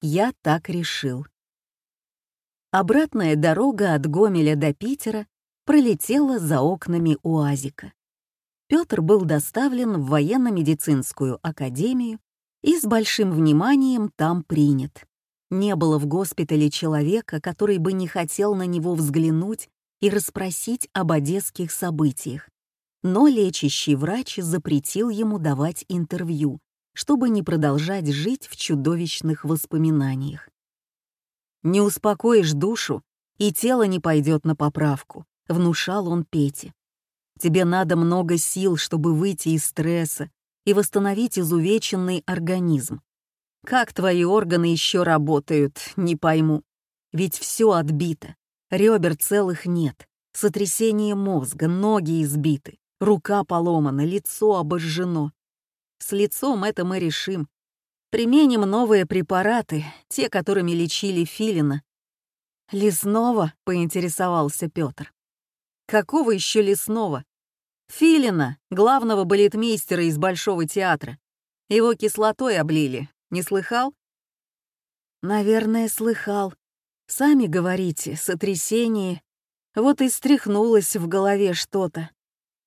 Я так решил. Обратная дорога от Гомеля до Питера пролетела за окнами УАЗика. Петр был доставлен в военно-медицинскую академию и с большим вниманием там принят. Не было в госпитале человека, который бы не хотел на него взглянуть и расспросить об одесских событиях. Но лечащий врач запретил ему давать интервью, чтобы не продолжать жить в чудовищных воспоминаниях. «Не успокоишь душу, и тело не пойдет на поправку», — внушал он Пете. «Тебе надо много сил, чтобы выйти из стресса и восстановить изувеченный организм. Как твои органы еще работают, не пойму. Ведь все отбито, ребер целых нет, сотрясение мозга, ноги избиты, рука поломана, лицо обожжено. С лицом это мы решим. Применим новые препараты, те, которыми лечили Филина. «Лесного?» — поинтересовался Петр. «Какого еще лесного?» «Филина, главного балетмейстера из Большого театра. Его кислотой облили. Не слыхал?» «Наверное, слыхал. Сами говорите, сотрясение. Вот и стряхнулось в голове что-то.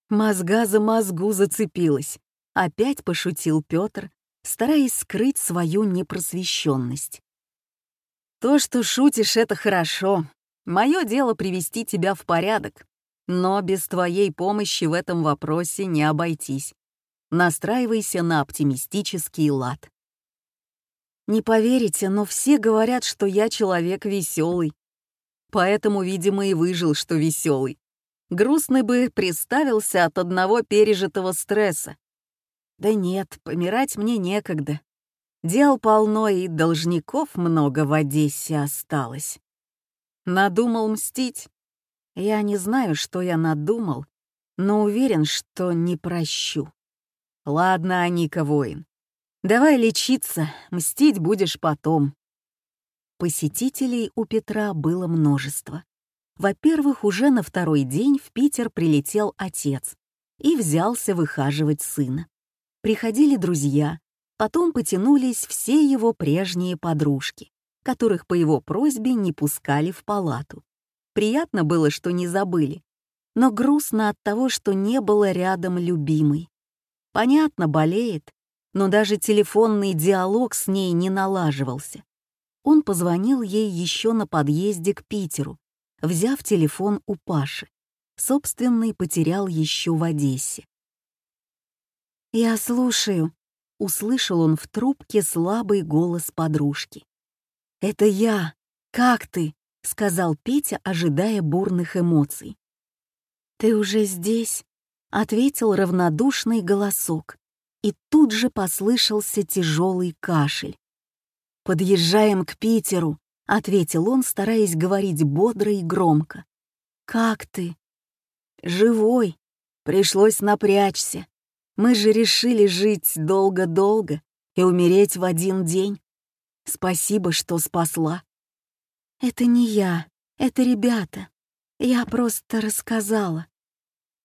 Мозга за мозгу зацепилась. Опять пошутил Петр, стараясь скрыть свою непросвещенность. «То, что шутишь, это хорошо. Мое дело привести тебя в порядок. Но без твоей помощи в этом вопросе не обойтись. Настраивайся на оптимистический лад. Не поверите, но все говорят, что я человек веселый. Поэтому, видимо, и выжил, что веселый. Грустный бы приставился от одного пережитого стресса. Да нет, помирать мне некогда. Дел полно и должников много в Одессе осталось. Надумал мстить? Я не знаю, что я надумал, но уверен, что не прощу. Ладно, Аника, воин. Давай лечиться, мстить будешь потом. Посетителей у Петра было множество. Во-первых, уже на второй день в Питер прилетел отец и взялся выхаживать сына приходили друзья, потом потянулись все его прежние подружки, которых по его просьбе не пускали в палату. Приятно было, что не забыли, но грустно от того, что не было рядом любимой. Понятно, болеет, но даже телефонный диалог с ней не налаживался. Он позвонил ей еще на подъезде к Питеру, взяв телефон у Паши. Собственный потерял еще в Одессе. «Я слушаю», — услышал он в трубке слабый голос подружки. «Это я. Как ты?» — сказал Петя, ожидая бурных эмоций. «Ты уже здесь?» — ответил равнодушный голосок, и тут же послышался тяжелый кашель. «Подъезжаем к Питеру», — ответил он, стараясь говорить бодро и громко. «Как ты?» «Живой. Пришлось напрячься. Мы же решили жить долго-долго и умереть в один день. Спасибо, что спасла. Это не я, это ребята. Я просто рассказала.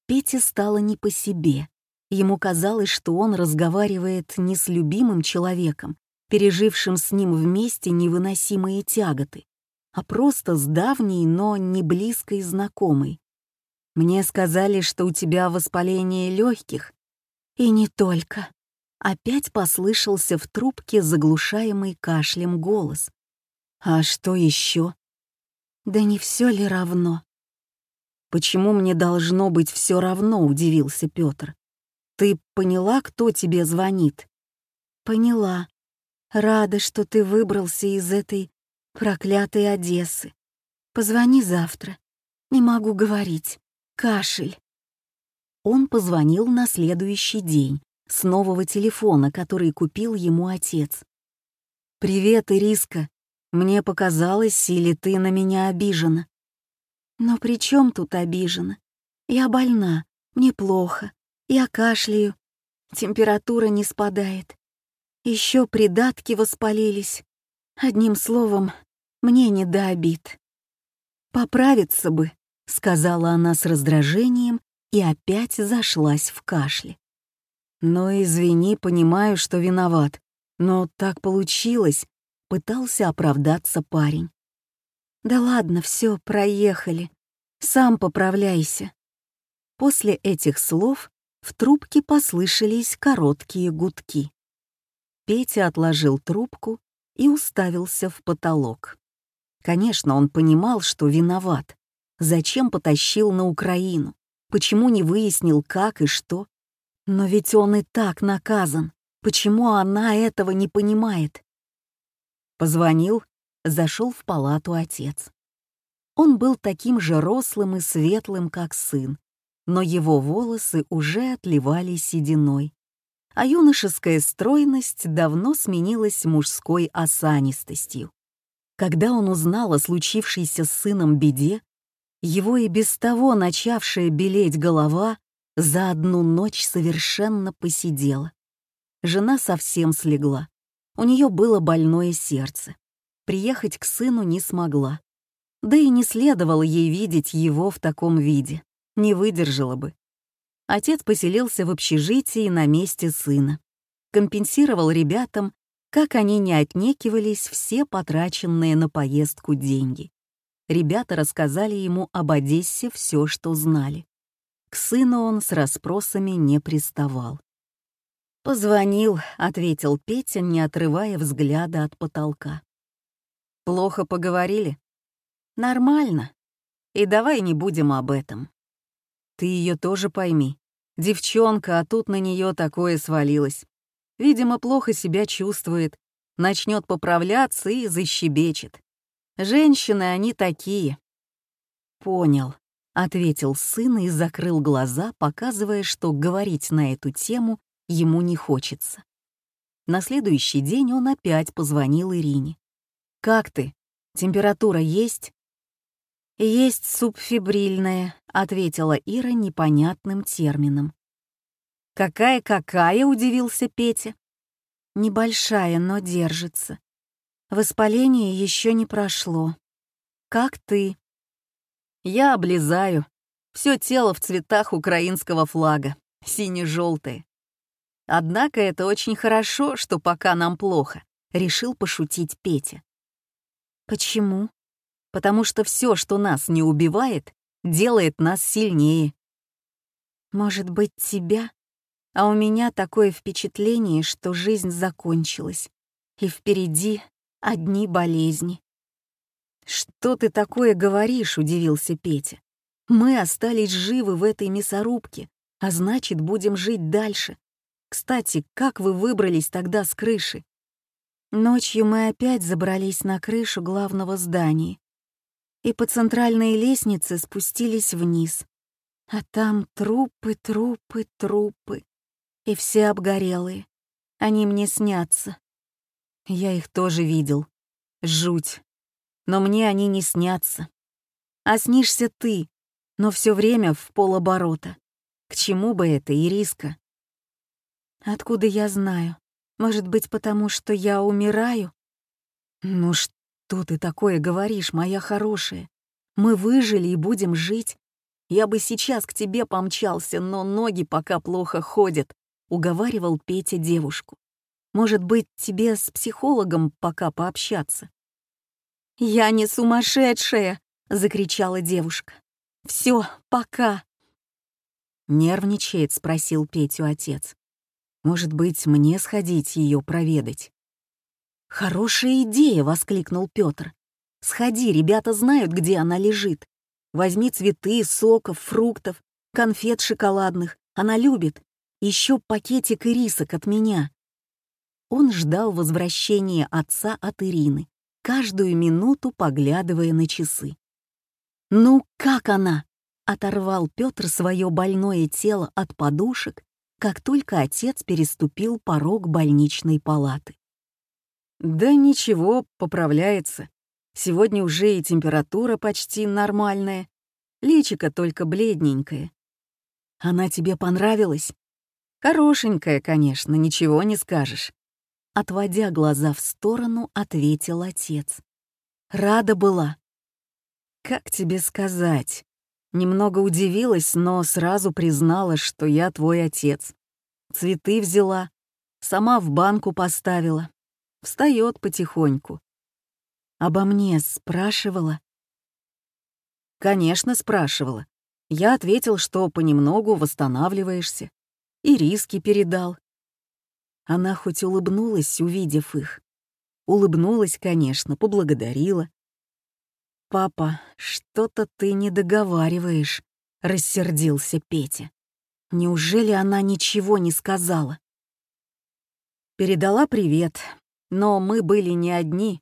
Пете стало не по себе. Ему казалось, что он разговаривает не с любимым человеком, пережившим с ним вместе невыносимые тяготы, а просто с давней, но не близкой знакомой. «Мне сказали, что у тебя воспаление легких, и не только. Опять послышался в трубке заглушаемый кашлем голос. А что еще? Да не все ли равно? Почему мне должно быть все равно, удивился Петр. Ты поняла, кто тебе звонит? Поняла. Рада, что ты выбрался из этой проклятой Одессы. Позвони завтра. Не могу говорить. Кашель. Он позвонил на следующий день с нового телефона, который купил ему отец. «Привет, Ириска. Мне показалось, или ты на меня обижена?» «Но при чем тут обижена? Я больна, мне плохо, я кашляю, температура не спадает. Еще придатки воспалились. Одним словом, мне не до обид». «Поправиться бы», — сказала она с раздражением и опять зашлась в кашле. «Но извини, понимаю, что виноват. Но так получилось. Пытался оправдаться парень. «Да ладно, все, проехали. Сам поправляйся». После этих слов в трубке послышались короткие гудки. Петя отложил трубку и уставился в потолок. Конечно, он понимал, что виноват. Зачем потащил на Украину? Почему не выяснил, как и что? Но ведь он и так наказан. Почему она этого не понимает? Позвонил, зашел в палату отец. Он был таким же рослым и светлым, как сын, но его волосы уже отливали сединой, а юношеская стройность давно сменилась мужской осанистостью. Когда он узнал о случившейся с сыном беде, его и без того начавшая белеть голова за одну ночь совершенно посидела. Жена совсем слегла. У нее было больное сердце. Приехать к сыну не смогла. Да и не следовало ей видеть его в таком виде. Не выдержала бы. Отец поселился в общежитии на месте сына. Компенсировал ребятам, как они не отнекивались, все потраченные на поездку деньги. Ребята рассказали ему об Одессе все, что знали. К сыну он с расспросами не приставал. «Позвонил», — ответил Петя, не отрывая взгляда от потолка. «Плохо поговорили?» «Нормально. И давай не будем об этом». «Ты ее тоже пойми. Девчонка, а тут на нее такое свалилось. Видимо, плохо себя чувствует, начнет поправляться и защебечет. Женщины они такие». «Понял», — ответил сын и закрыл глаза, показывая, что говорить на эту тему ему не хочется. На следующий день он опять позвонил Ирине. «Как ты? Температура есть?» «Есть субфибрильная», — ответила Ира непонятным термином. «Какая-какая?» — удивился Петя. «Небольшая, но держится. Воспаление еще не прошло. Как ты?» «Я облизаю. Все тело в цветах украинского флага, сине-желтое. Однако это очень хорошо, что пока нам плохо, решил пошутить Петя. Почему? Потому что все, что нас не убивает, делает нас сильнее. Может быть, тебя? А у меня такое впечатление, что жизнь закончилась, и впереди одни болезни. «Что ты такое говоришь?» — удивился Петя. «Мы остались живы в этой мясорубке, а значит, будем жить дальше. Кстати, как вы выбрались тогда с крыши? Ночью мы опять забрались на крышу главного здания и по центральной лестнице спустились вниз. А там трупы, трупы, трупы. И все обгорелые. Они мне снятся. Я их тоже видел. Жуть. Но мне они не снятся. А снишься ты, но все время в полоборота. К чему бы это, Ириска? Откуда я знаю? Может быть, потому что я умираю? Ну что ты такое говоришь, моя хорошая? Мы выжили и будем жить. Я бы сейчас к тебе помчался, но ноги пока плохо ходят, уговаривал Петя девушку. Может быть, тебе с психологом пока пообщаться? Я не сумасшедшая, закричала девушка. Все, пока. Нервничает, спросил Петю отец. Может быть, мне сходить ее проведать? «Хорошая идея!» — воскликнул Петр. «Сходи, ребята знают, где она лежит. Возьми цветы, соков, фруктов, конфет шоколадных. Она любит. Еще пакетик ирисок от меня». Он ждал возвращения отца от Ирины, каждую минуту поглядывая на часы. «Ну, как она?» — оторвал Петр свое больное тело от подушек как только отец переступил порог больничной палаты. «Да ничего, поправляется. Сегодня уже и температура почти нормальная, личико только бледненькое. Она тебе понравилась? Хорошенькая, конечно, ничего не скажешь». Отводя глаза в сторону, ответил отец. «Рада была». «Как тебе сказать?» Немного удивилась, но сразу признала, что я твой отец. Цветы взяла, сама в банку поставила. Встает потихоньку. «Обо мне спрашивала?» «Конечно, спрашивала. Я ответил, что понемногу восстанавливаешься. И риски передал». Она хоть улыбнулась, увидев их. Улыбнулась, конечно, поблагодарила. «Папа, что-то ты не договариваешь», — рассердился Петя. «Неужели она ничего не сказала?» Передала привет, но мы были не одни.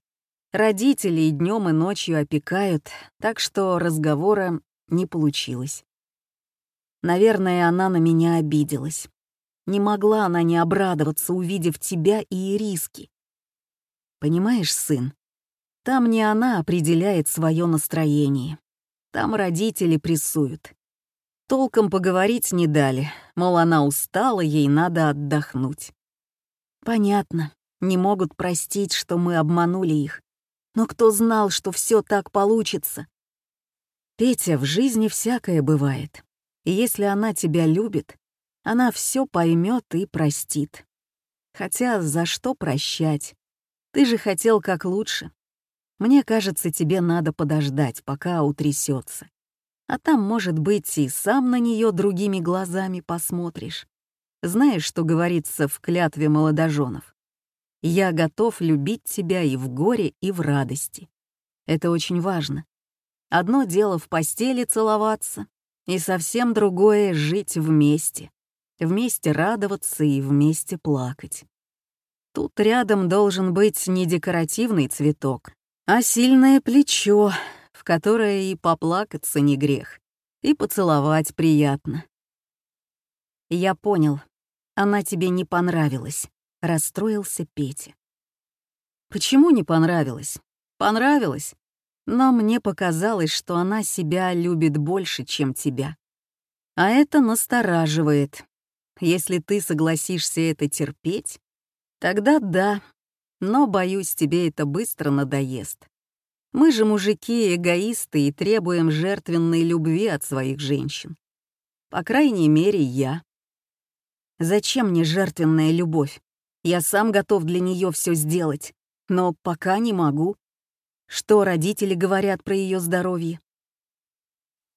Родители и днем, и ночью опекают, так что разговора не получилось. Наверное, она на меня обиделась. Не могла она не обрадоваться, увидев тебя и риски. Понимаешь, сын, там не она определяет свое настроение. Там родители прессуют. Толком поговорить не дали, мол, она устала, ей надо отдохнуть. Понятно, не могут простить, что мы обманули их. Но кто знал, что все так получится? Петя, в жизни всякое бывает. И если она тебя любит, она все поймет и простит. Хотя за что прощать? Ты же хотел как лучше. Мне кажется, тебе надо подождать, пока утрясется. А там, может быть, и сам на нее другими глазами посмотришь. Знаешь, что говорится в клятве молодоженов? «Я готов любить тебя и в горе, и в радости». Это очень важно. Одно дело в постели целоваться, и совсем другое — жить вместе. Вместе радоваться и вместе плакать. Тут рядом должен быть не декоративный цветок, а сильное плечо, в которое и поплакаться не грех, и поцеловать приятно. Я понял, она тебе не понравилась», — расстроился Петя. «Почему не понравилась? Понравилась. Но мне показалось, что она себя любит больше, чем тебя. А это настораживает. Если ты согласишься это терпеть, тогда да, но, боюсь, тебе это быстро надоест. Мы же мужики эгоисты и требуем жертвенной любви от своих женщин. По крайней мере, я. Зачем мне жертвенная любовь? Я сам готов для нее все сделать, но пока не могу. Что родители говорят про ее здоровье?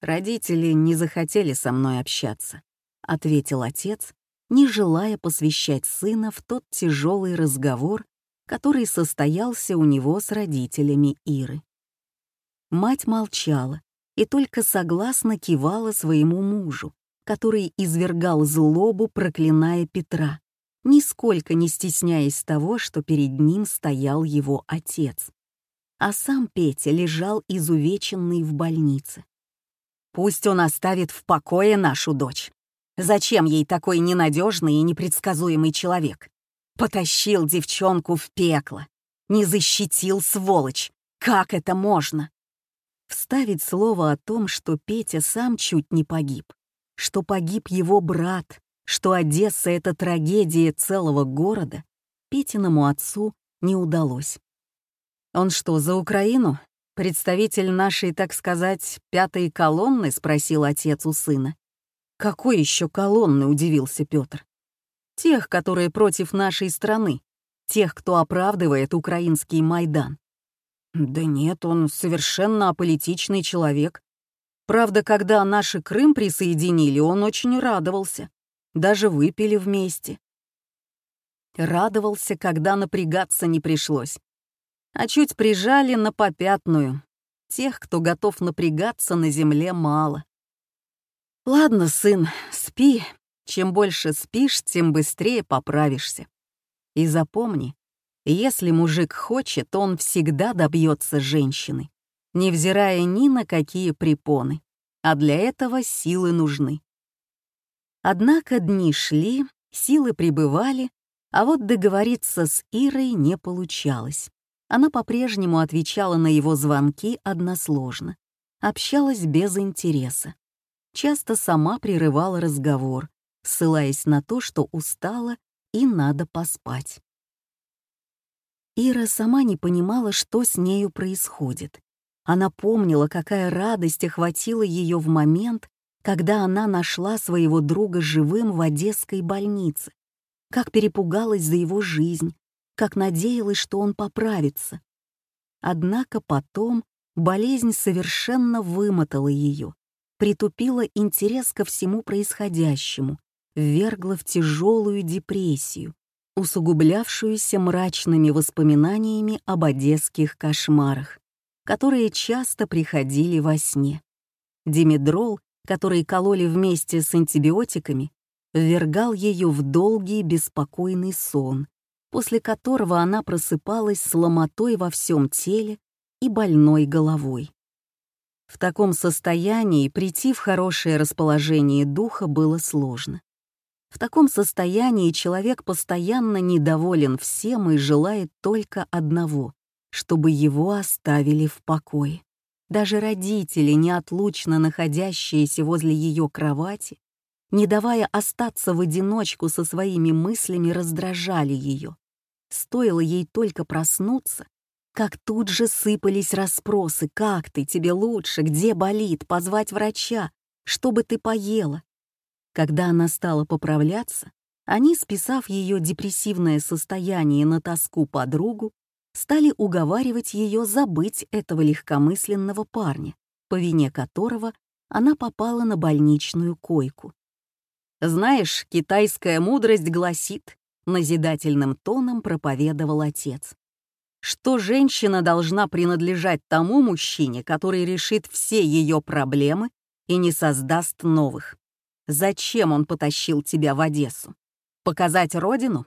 Родители не захотели со мной общаться, ответил отец, не желая посвящать сына в тот тяжелый разговор, который состоялся у него с родителями Иры. Мать молчала и только согласно кивала своему мужу, который извергал злобу, проклиная Петра, нисколько не стесняясь того, что перед ним стоял его отец. А сам Петя лежал изувеченный в больнице. «Пусть он оставит в покое нашу дочь. Зачем ей такой ненадежный и непредсказуемый человек? Потащил девчонку в пекло. Не защитил, сволочь. Как это можно?» Вставить слово о том, что Петя сам чуть не погиб, что погиб его брат, что Одесса — это трагедия целого города, Петиному отцу не удалось. «Он что, за Украину? Представитель нашей, так сказать, пятой колонны?» — спросил отец у сына. «Какой еще колонны?» — удивился Петр. «Тех, которые против нашей страны, тех, кто оправдывает украинский Майдан». «Да нет, он совершенно аполитичный человек. Правда, когда наши Крым присоединили, он очень радовался. Даже выпили вместе. Радовался, когда напрягаться не пришлось. А чуть прижали на попятную. Тех, кто готов напрягаться на земле, мало. Ладно, сын, спи. Чем больше спишь, тем быстрее поправишься. И запомни, если мужик хочет, он всегда добьется женщины невзирая ни на какие препоны, а для этого силы нужны. Однако дни шли, силы прибывали, а вот договориться с Ирой не получалось. Она по-прежнему отвечала на его звонки односложно, общалась без интереса. Часто сама прерывала разговор, ссылаясь на то, что устала и надо поспать. Ира сама не понимала, что с нею происходит. Она помнила, какая радость охватила ее в момент, когда она нашла своего друга живым в одесской больнице, как перепугалась за его жизнь, как надеялась, что он поправится. Однако потом болезнь совершенно вымотала ее, притупила интерес ко всему происходящему, ввергла в тяжелую депрессию, усугублявшуюся мрачными воспоминаниями об одесских кошмарах, которые часто приходили во сне. Димедрол, который кололи вместе с антибиотиками, ввергал ее в долгий беспокойный сон, после которого она просыпалась с ломотой во всем теле и больной головой. В таком состоянии прийти в хорошее расположение духа было сложно. В таком состоянии человек постоянно недоволен всем и желает только одного — чтобы его оставили в покое. Даже родители, неотлучно находящиеся возле ее кровати, не давая остаться в одиночку со своими мыслями, раздражали ее. Стоило ей только проснуться, как тут же сыпались расспросы «Как ты? Тебе лучше? Где болит? Позвать врача? Чтобы ты поела?» Когда она стала поправляться, они, списав ее депрессивное состояние на тоску подругу, стали уговаривать ее забыть этого легкомысленного парня, по вине которого она попала на больничную койку. «Знаешь, китайская мудрость гласит», — назидательным тоном проповедовал отец, что женщина должна принадлежать тому мужчине, который решит все ее проблемы и не создаст новых. Зачем он потащил тебя в Одессу? Показать родину?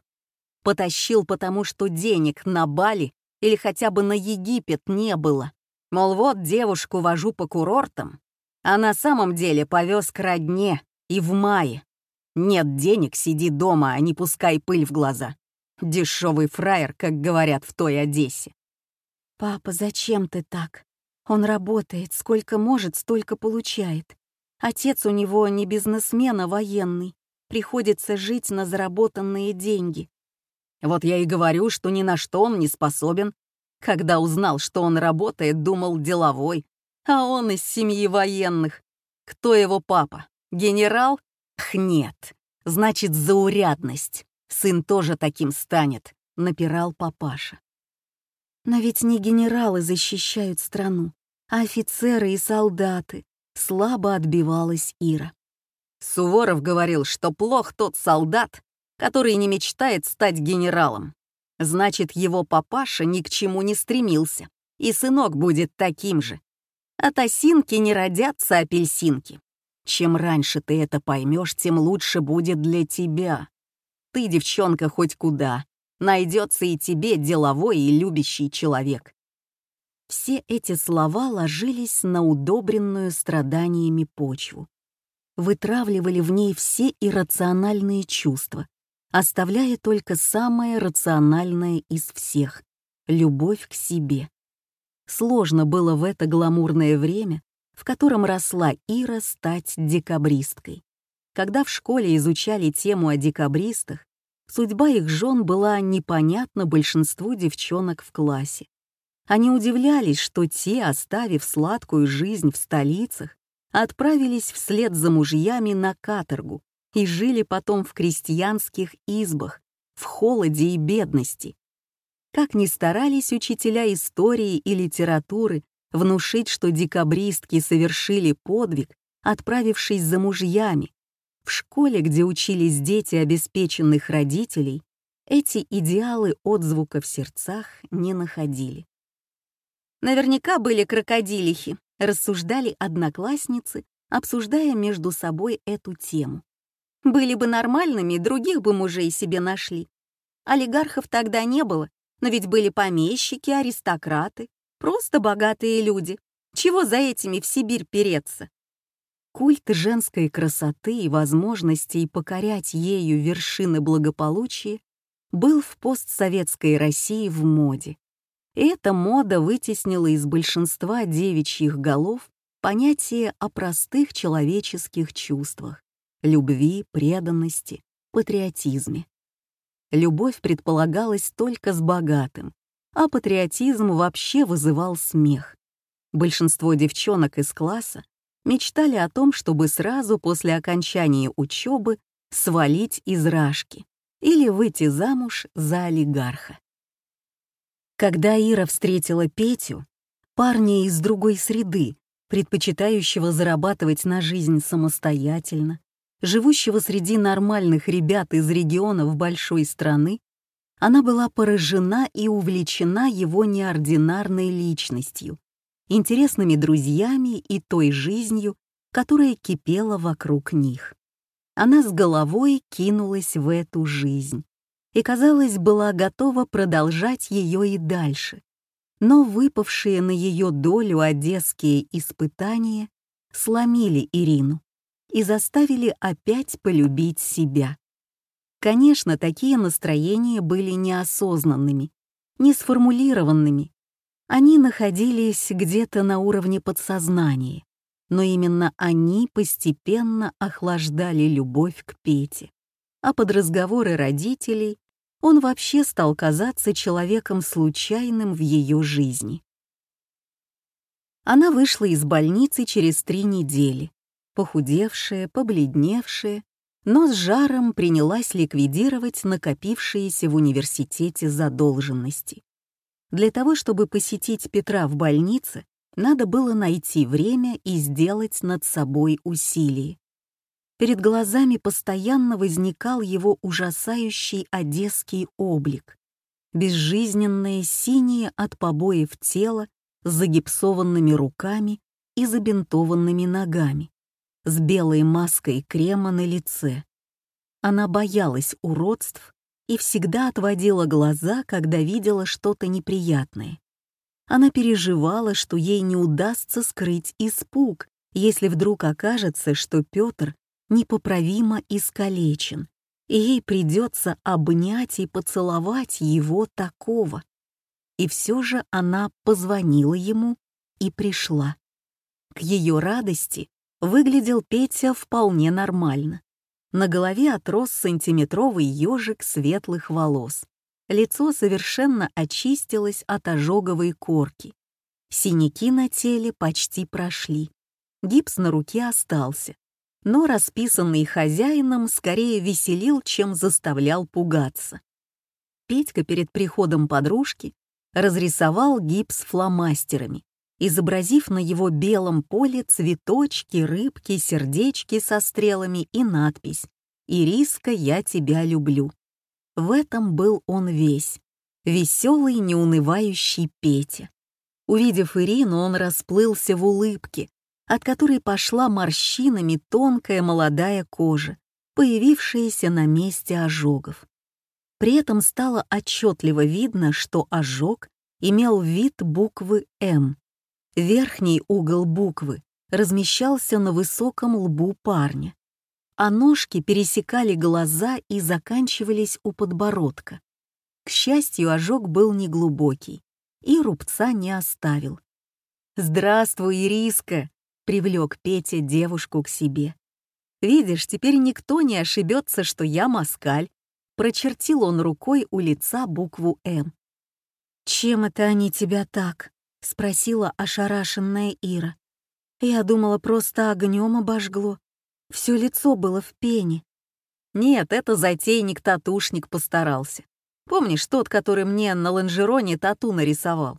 Потащил, потому что денег на Бали или хотя бы на Египет не было. Мол, вот девушку вожу по курортам, а на самом деле повез к родне и в мае. Нет денег, сиди дома, а не пускай пыль в глаза. Дешевый фраер, как говорят в той Одессе. «Папа, зачем ты так? Он работает, сколько может, столько получает. Отец у него не бизнесмен, а военный. Приходится жить на заработанные деньги. Вот я и говорю, что ни на что он не способен. Когда узнал, что он работает, думал деловой. А он из семьи военных. Кто его папа? Генерал? Х, нет. Значит, заурядность. Сын тоже таким станет, напирал папаша. Но ведь не генералы защищают страну, а офицеры и солдаты слабо отбивалась Ира. Суворов говорил, что плох тот солдат, который не мечтает стать генералом. Значит, его папаша ни к чему не стремился, и сынок будет таким же. От осинки не родятся апельсинки. Чем раньше ты это поймешь, тем лучше будет для тебя. Ты, девчонка, хоть куда. Найдется и тебе деловой и любящий человек. Все эти слова ложились на удобренную страданиями почву, вытравливали в ней все иррациональные чувства, оставляя только самое рациональное из всех — любовь к себе. Сложно было в это гламурное время, в котором росла Ира, стать декабристкой. Когда в школе изучали тему о декабристах, судьба их жен была непонятна большинству девчонок в классе. Они удивлялись, что те, оставив сладкую жизнь в столицах, отправились вслед за мужьями на каторгу и жили потом в крестьянских избах, в холоде и бедности. Как ни старались учителя истории и литературы внушить, что декабристки совершили подвиг, отправившись за мужьями, в школе, где учились дети обеспеченных родителей, эти идеалы отзвука в сердцах не находили. Наверняка были крокодилихи, рассуждали одноклассницы, обсуждая между собой эту тему. Были бы нормальными, других бы мужей себе нашли. Олигархов тогда не было, но ведь были помещики, аристократы, просто богатые люди. Чего за этими в Сибирь переться? Культ женской красоты и возможностей покорять ею вершины благополучия был в постсоветской России в моде. Эта мода вытеснила из большинства девичьих голов понятие о простых человеческих чувствах — любви, преданности, патриотизме. Любовь предполагалась только с богатым, а патриотизм вообще вызывал смех. Большинство девчонок из класса мечтали о том, чтобы сразу после окончания учебы свалить из Рашки или выйти замуж за олигарха. Когда Ира встретила Петю, парня из другой среды, предпочитающего зарабатывать на жизнь самостоятельно, живущего среди нормальных ребят из регионов большой страны, она была поражена и увлечена его неординарной личностью, интересными друзьями и той жизнью, которая кипела вокруг них. Она с головой кинулась в эту жизнь и, казалось, была готова продолжать ее и дальше. Но выпавшие на ее долю одесские испытания сломили Ирину и заставили опять полюбить себя. Конечно, такие настроения были неосознанными, не сформулированными. Они находились где-то на уровне подсознания, но именно они постепенно охлаждали любовь к Пете. А под разговоры родителей он вообще стал казаться человеком случайным в ее жизни. Она вышла из больницы через три недели, похудевшая, побледневшая, но с жаром принялась ликвидировать накопившиеся в университете задолженности. Для того, чтобы посетить Петра в больнице, надо было найти время и сделать над собой усилие. Перед глазами постоянно возникал его ужасающий одесский облик, безжизненное синее от побоев тело с загипсованными руками и забинтованными ногами с белой маской крема на лице. Она боялась уродств и всегда отводила глаза, когда видела что-то неприятное. Она переживала, что ей не удастся скрыть испуг, если вдруг окажется, что Петр непоправимо искалечен, и ей придется обнять и поцеловать его такого. И все же она позвонила ему и пришла. К ее радости Выглядел Петя вполне нормально. На голове отрос сантиметровый ежик светлых волос. Лицо совершенно очистилось от ожоговой корки. Синяки на теле почти прошли. Гипс на руке остался. Но расписанный хозяином скорее веселил, чем заставлял пугаться. Петька перед приходом подружки разрисовал гипс фломастерами изобразив на его белом поле цветочки, рыбки, сердечки со стрелами и надпись «Ириска, я тебя люблю». В этом был он весь, веселый, неунывающий Петя. Увидев Ирину, он расплылся в улыбке, от которой пошла морщинами тонкая молодая кожа, появившаяся на месте ожогов. При этом стало отчетливо видно, что ожог имел вид буквы «М», Верхний угол буквы размещался на высоком лбу парня, а ножки пересекали глаза и заканчивались у подбородка. К счастью, ожог был неглубокий и рубца не оставил. «Здравствуй, Ириска!» — привлек Петя девушку к себе. «Видишь, теперь никто не ошибется, что я москаль», — прочертил он рукой у лица букву «М». «Чем это они тебя так?» — спросила ошарашенная Ира. Я думала, просто огнем обожгло. Все лицо было в пене. Нет, это затейник-татушник постарался. Помнишь тот, который мне на лонжероне тату нарисовал?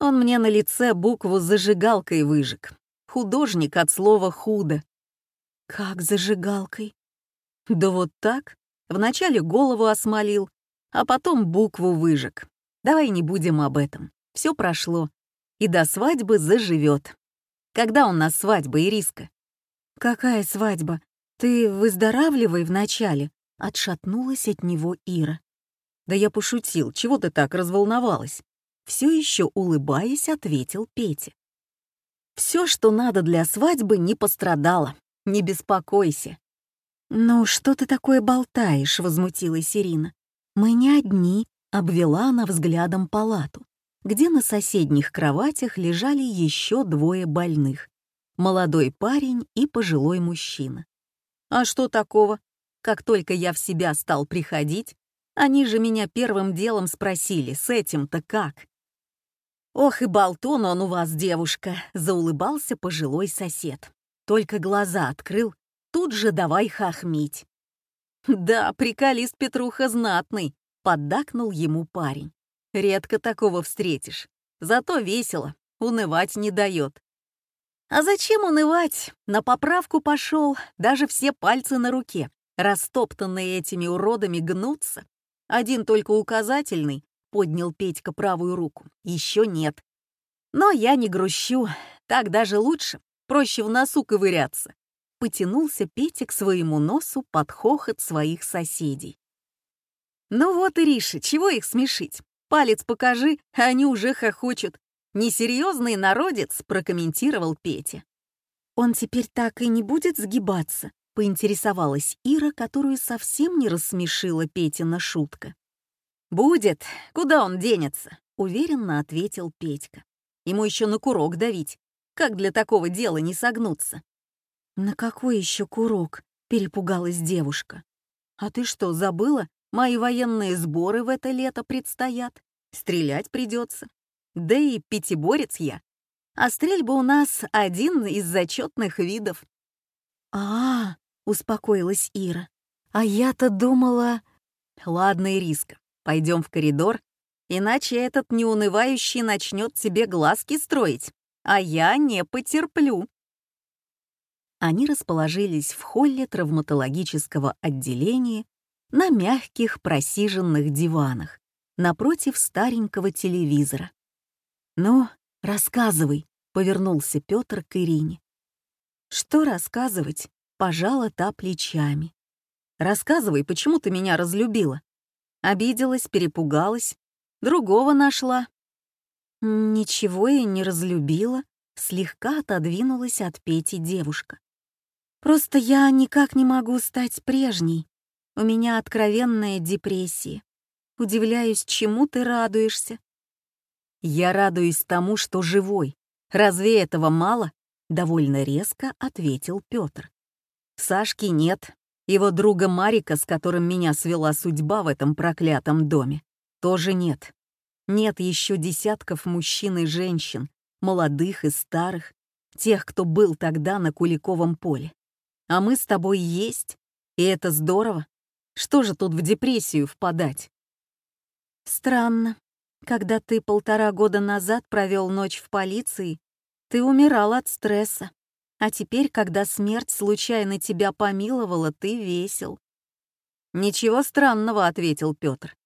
Он мне на лице букву зажигалкой выжег. Художник от слова «худо». Как зажигалкой? Да вот так. Вначале голову осмолил, а потом букву выжег. Давай не будем об этом. Все прошло и до свадьбы заживет. Когда у нас свадьба, Ириска? Какая свадьба? Ты выздоравливай вначале, отшатнулась от него Ира. Да я пошутил, чего ты так разволновалась? Все еще улыбаясь, ответил Петя. Все, что надо для свадьбы, не пострадало. Не беспокойся. «Ну, что ты такое болтаешь?» — возмутилась Ирина. «Мы не одни», — обвела она взглядом палату где на соседних кроватях лежали еще двое больных — молодой парень и пожилой мужчина. А что такого? Как только я в себя стал приходить, они же меня первым делом спросили, с этим-то как? «Ох и болтун он у вас, девушка!» — заулыбался пожилой сосед. Только глаза открыл, тут же давай хохмить. «Да, приколист Петруха знатный», — поддакнул ему парень. Редко такого встретишь. Зато весело, унывать не дает. А зачем унывать? На поправку пошел, даже все пальцы на руке, растоптанные этими уродами, гнутся. Один только указательный поднял Петька правую руку. Еще нет. Но я не грущу, так даже лучше, проще в носу ковыряться. Потянулся Петя к своему носу под хохот своих соседей. Ну вот, Ириша, чего их смешить? Палец покажи, а они уже хохочут. Несерьезный народец, прокомментировал Петя. Он теперь так и не будет сгибаться, поинтересовалась Ира, которую совсем не рассмешила Петина шутка. «Будет. Куда он денется?» — уверенно ответил Петька. Ему еще на курок давить. Как для такого дела не согнуться? «На какой еще курок?» — перепугалась девушка. «А ты что, забыла? Мои военные сборы в это лето предстоят. Стрелять придется. Да и пятиборец я. А стрельба у нас один из зачетных видов». «А, -а, -а успокоилась Ира. «А я-то думала...» «Ладно, Ириска, пойдем в коридор Иначе этот неунывающий начнет себе глазки строить, а я не потерплю. Они расположились в холле травматологического отделения на мягких просиженных диванах напротив старенького телевизора. «Ну, рассказывай», — повернулся Петр к Ирине. «Что рассказывать?» — пожала та плечами. «Рассказывай, почему ты меня разлюбила?» Обиделась, перепугалась, Другого нашла». Ничего и не разлюбила, слегка отодвинулась от Пети девушка. «Просто я никак не могу стать прежней. У меня откровенная депрессия. Удивляюсь, чему ты радуешься?» «Я радуюсь тому, что живой. Разве этого мало?» — довольно резко ответил Петр. «Сашки нет. Его друга Марика, с которым меня свела судьба в этом проклятом доме тоже нет. Нет еще десятков мужчин и женщин, молодых и старых, тех, кто был тогда на Куликовом поле. А мы с тобой есть, и это здорово. Что же тут в депрессию впадать? Странно. Когда ты полтора года назад провел ночь в полиции, ты умирал от стресса. А теперь, когда смерть случайно тебя помиловала, ты весел. «Ничего странного», — ответил Петр.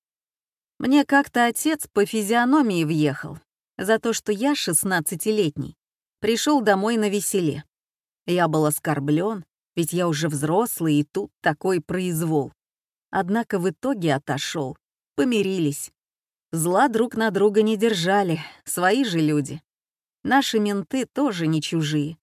Мне как-то отец по физиономии въехал за то, что я, шестнадцатилетний, пришел домой на веселе. Я был оскорблен, ведь я уже взрослый, и тут такой произвол. Однако в итоге отошел, помирились. Зла друг на друга не держали, свои же люди. Наши менты тоже не чужие.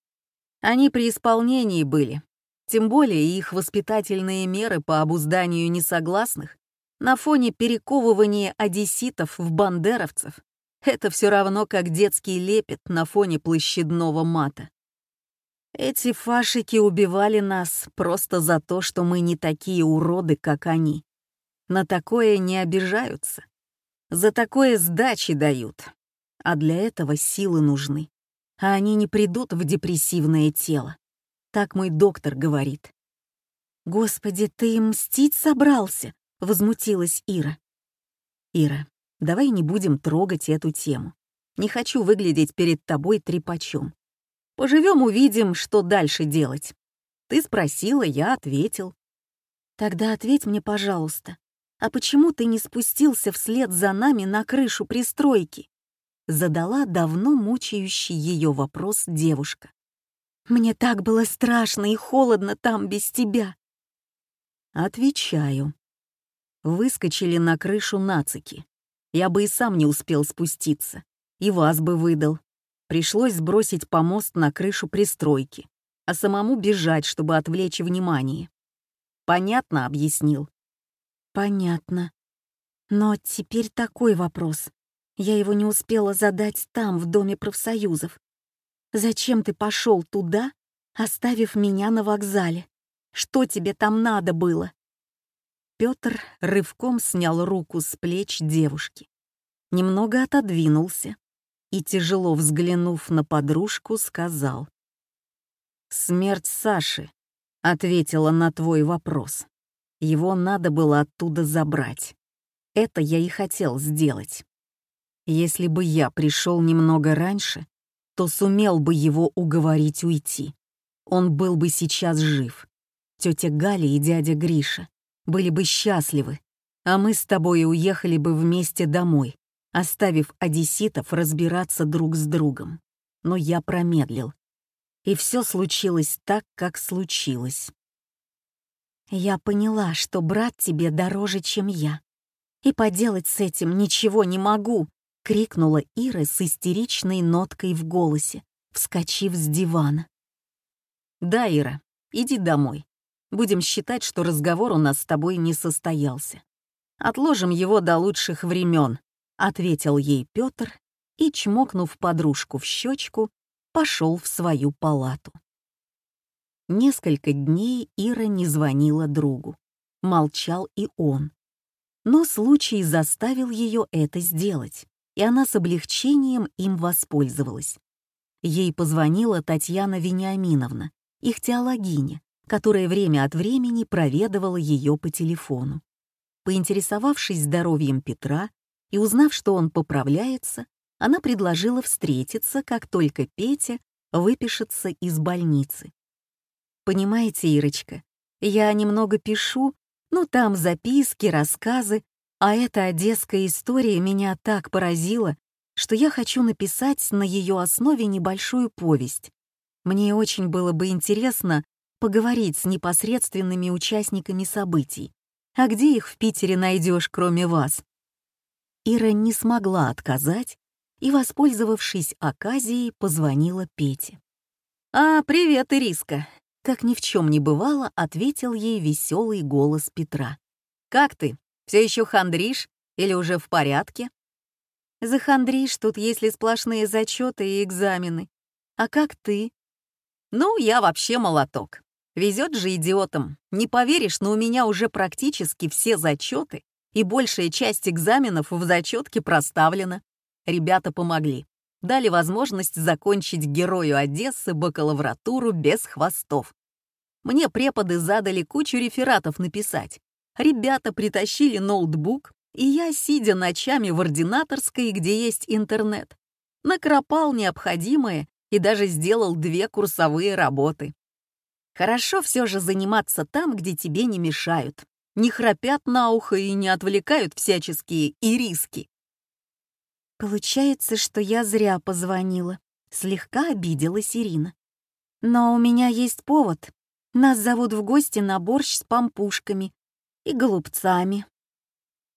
Они при исполнении были. Тем более их воспитательные меры по обузданию несогласных на фоне перековывания одесситов в бандеровцев это все равно как детский лепет на фоне площадного мата. Эти фашики убивали нас просто за то, что мы не такие уроды, как они. На такое не обижаются. За такое сдачи дают. А для этого силы нужны. А они не придут в депрессивное тело. Так мой доктор говорит. «Господи, ты мстить собрался?» — возмутилась Ира. «Ира, давай не будем трогать эту тему. Не хочу выглядеть перед тобой трепачом. Поживем, увидим, что дальше делать. Ты спросила, я ответил. Тогда ответь мне, пожалуйста, а почему ты не спустился вслед за нами на крышу пристройки? Задала давно мучающий ее вопрос девушка. Мне так было страшно и холодно там без тебя. Отвечаю выскочили на крышу нацики. Я бы и сам не успел спуститься, и вас бы выдал. Пришлось сбросить помост на крышу пристройки, а самому бежать, чтобы отвлечь внимание. Понятно объяснил? Понятно. Но теперь такой вопрос. Я его не успела задать там, в Доме профсоюзов. Зачем ты пошел туда, оставив меня на вокзале? Что тебе там надо было? Петр рывком снял руку с плеч девушки, немного отодвинулся и, тяжело взглянув на подружку, сказал. «Смерть Саши ответила на твой вопрос. Его надо было оттуда забрать. Это я и хотел сделать. Если бы я пришел немного раньше, то сумел бы его уговорить уйти. Он был бы сейчас жив. Тетя Галя и дядя Гриша были бы счастливы, а мы с тобой уехали бы вместе домой, оставив одесситов разбираться друг с другом. Но я промедлил. И все случилось так, как случилось. Я поняла, что брат тебе дороже, чем я. И поделать с этим ничего не могу, крикнула Ира с истеричной ноткой в голосе, вскочив с дивана. Да, Ира, иди домой. Будем считать, что разговор у нас с тобой не состоялся. Отложим его до лучших времен, ответил ей Петр и, чмокнув подружку в щечку, пошел в свою палату. Несколько дней Ира не звонила другу. Молчал и он. Но случай заставил ее это сделать, и она с облегчением им воспользовалась. Ей позвонила Татьяна Вениаминовна, их теологиня, которая время от времени проведывала ее по телефону. Поинтересовавшись здоровьем Петра и узнав, что он поправляется, она предложила встретиться, как только Петя выпишется из больницы. «Понимаете, Ирочка, я немного пишу, ну там записки, рассказы, а эта одесская история меня так поразила, что я хочу написать на ее основе небольшую повесть. Мне очень было бы интересно поговорить с непосредственными участниками событий. А где их в Питере найдешь, кроме вас? Ира не смогла отказать и, воспользовавшись оказией, позвонила Пете. «А, привет, Ириска!» Как ни в чем не бывало, ответил ей веселый голос Петра. «Как ты? Все еще хандришь? Или уже в порядке?» «Захандришь, тут если сплошные зачеты и экзамены. А как ты?» «Ну, я вообще молоток. Везет же идиотам. Не поверишь, но у меня уже практически все зачеты и большая часть экзаменов в зачетке проставлена. Ребята помогли. Дали возможность закончить герою Одессы бакалавратуру без хвостов. Мне преподы задали кучу рефератов написать. Ребята притащили ноутбук, и я, сидя ночами в ординаторской, где есть интернет, накропал необходимое и даже сделал две курсовые работы. Хорошо все же заниматься там, где тебе не мешают, не храпят на ухо и не отвлекают всяческие ириски. Получается, что я зря позвонила. Слегка обиделась Ирина. Но у меня есть повод. Нас зовут в гости на борщ с пампушками и голубцами.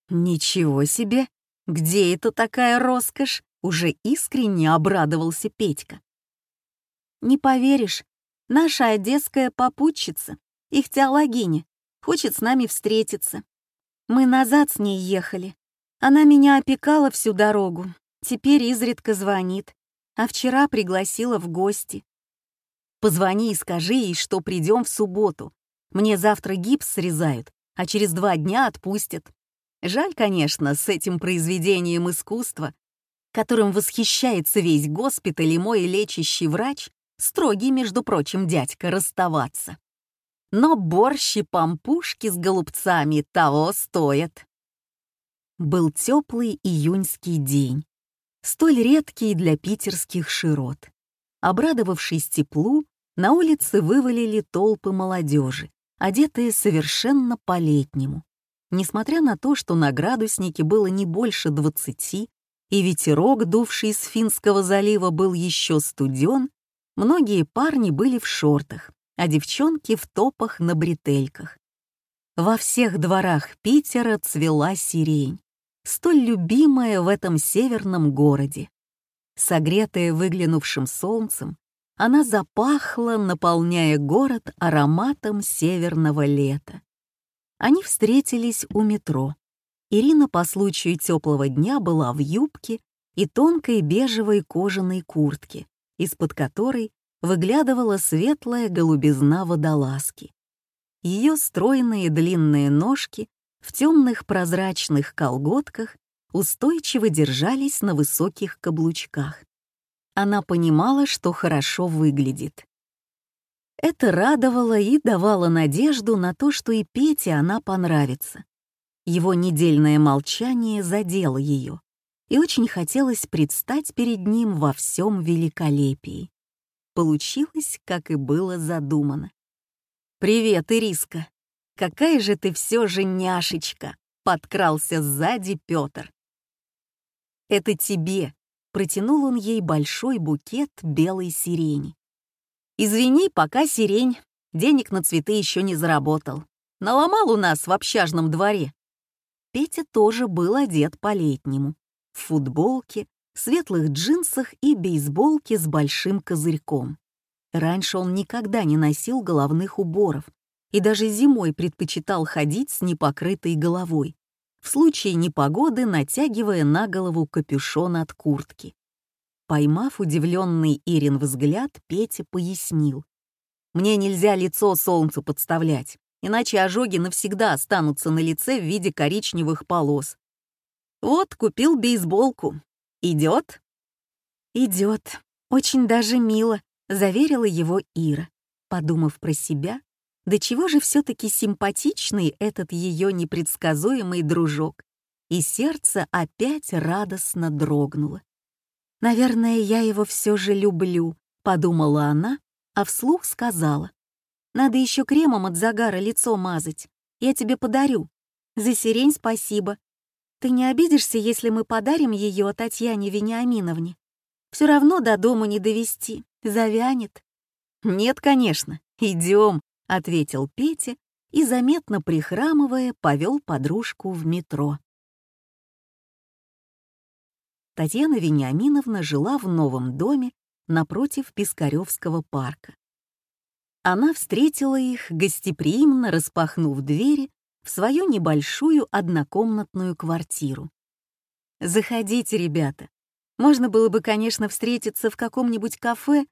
Ничего себе! Где это такая роскошь? Уже искренне обрадовался Петька. Не поверишь, Наша одесская попутчица, их теологиня, хочет с нами встретиться. Мы назад с ней ехали. Она меня опекала всю дорогу, теперь изредка звонит, а вчера пригласила в гости. Позвони и скажи ей, что придем в субботу. Мне завтра гипс срезают, а через два дня отпустят. Жаль, конечно, с этим произведением искусства, которым восхищается весь госпиталь и мой лечащий врач, Строгий, между прочим, дядька расставаться. Но борщ и пампушки с голубцами того стоят. Был теплый июньский день, столь редкий для питерских широт. Обрадовавшись теплу, на улице вывалили толпы молодежи, одетые совершенно по-летнему. Несмотря на то, что на градуснике было не больше двадцати, и ветерок, дувший из Финского залива, был еще студен, Многие парни были в шортах, а девчонки в топах на бретельках. Во всех дворах Питера цвела сирень, столь любимая в этом северном городе. Согретая выглянувшим солнцем, она запахла, наполняя город ароматом северного лета. Они встретились у метро. Ирина по случаю теплого дня была в юбке и тонкой бежевой кожаной куртке, из-под которой выглядывала светлая голубизна водолазки. Ее стройные длинные ножки в темных прозрачных колготках устойчиво держались на высоких каблучках. Она понимала, что хорошо выглядит. Это радовало и давало надежду на то, что и Пете она понравится. Его недельное молчание задело ее, и очень хотелось предстать перед ним во всем великолепии. Получилось, как и было задумано. «Привет, Ириска! Какая же ты все же няшечка!» — подкрался сзади Петр. «Это тебе!» — протянул он ей большой букет белой сирени. «Извини, пока сирень, денег на цветы еще не заработал. Наломал у нас в общажном дворе». Петя тоже был одет по-летнему. В футболке, светлых джинсах и бейсболке с большим козырьком. Раньше он никогда не носил головных уборов и даже зимой предпочитал ходить с непокрытой головой, в случае непогоды натягивая на голову капюшон от куртки. Поймав удивленный Ирин взгляд, Петя пояснил. «Мне нельзя лицо солнцу подставлять, иначе ожоги навсегда останутся на лице в виде коричневых полос. Вот, купил бейсболку. Идет?» «Идет. Очень даже мило», — заверила его Ира, подумав про себя, до чего же все-таки симпатичный этот ее непредсказуемый дружок, и сердце опять радостно дрогнуло. «Наверное, я его все же люблю», — подумала она, а вслух сказала. «Надо еще кремом от загара лицо мазать. Я тебе подарю. За сирень спасибо. Ты не обидишься, если мы подарим ее Татьяне Вениаминовне? Все равно до дома не довести, завянет». «Нет, конечно. Идем», — ответил Петя и, заметно прихрамывая, повел подружку в метро. Татьяна Вениаминовна жила в новом доме напротив Пискаревского парка. Она встретила их, гостеприимно распахнув двери в свою небольшую однокомнатную квартиру. «Заходите, ребята. Можно было бы, конечно, встретиться в каком-нибудь кафе,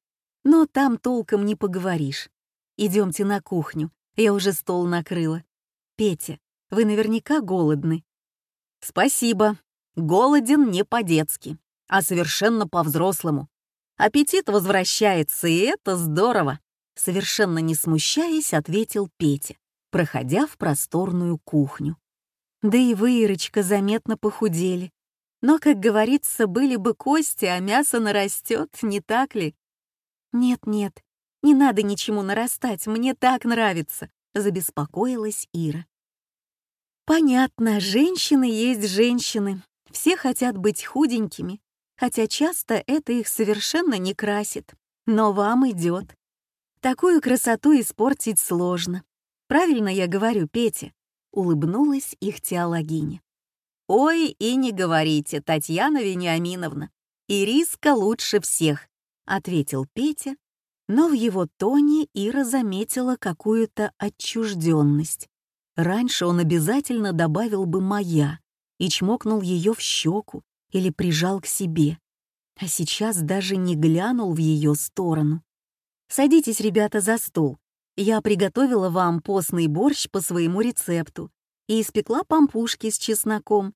но там толком не поговоришь. Идемте на кухню, я уже стол накрыла. Петя, вы наверняка голодны». «Спасибо», Голоден не по-детски, а совершенно по-взрослому. Аппетит возвращается, и это здорово. Совершенно не смущаясь, ответил Петя, проходя в просторную кухню. Да и вы, Ирочка, заметно похудели. Но, как говорится, были бы кости, а мясо нарастет, не так ли? Нет-нет, не надо ничему нарастать, мне так нравится, забеспокоилась Ира. Понятно, женщины есть женщины, все хотят быть худенькими, хотя часто это их совершенно не красит. Но вам идет. Такую красоту испортить сложно. Правильно я говорю, Петя? Улыбнулась их теологиня. «Ой, и не говорите, Татьяна Вениаминовна, Ириска лучше всех», — ответил Петя, но в его тоне Ира заметила какую-то отчужденность. Раньше он обязательно добавил бы «моя», и чмокнул ее в щеку или прижал к себе, а сейчас даже не глянул в ее сторону. «Садитесь, ребята, за стол. Я приготовила вам постный борщ по своему рецепту и испекла пампушки с чесноком.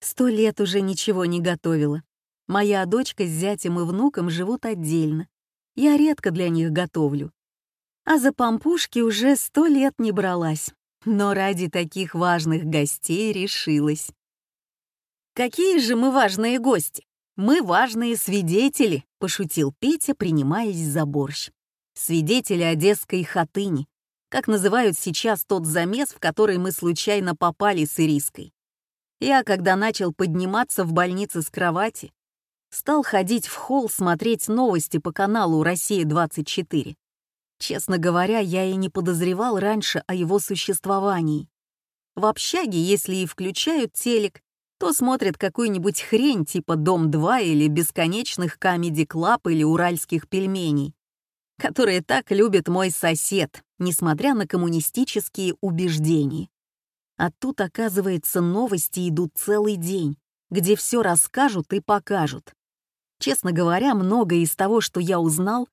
Сто лет уже ничего не готовила. Моя дочка с зятем и внуком живут отдельно. Я редко для них готовлю. А за пампушки уже сто лет не бралась но ради таких важных гостей решилась. «Какие же мы важные гости! Мы важные свидетели!» — пошутил Петя, принимаясь за борщ. «Свидетели одесской хатыни, как называют сейчас тот замес, в который мы случайно попали с Ириской. Я, когда начал подниматься в больнице с кровати, стал ходить в холл смотреть новости по каналу «Россия-24». Честно говоря, я и не подозревал раньше о его существовании. В общаге, если и включают телек, то смотрят какую-нибудь хрень типа «Дом-2» или «Бесконечных Comedy Club» или «Уральских пельменей», которые так любит мой сосед, несмотря на коммунистические убеждения. А тут, оказывается, новости идут целый день, где все расскажут и покажут. Честно говоря, многое из того, что я узнал,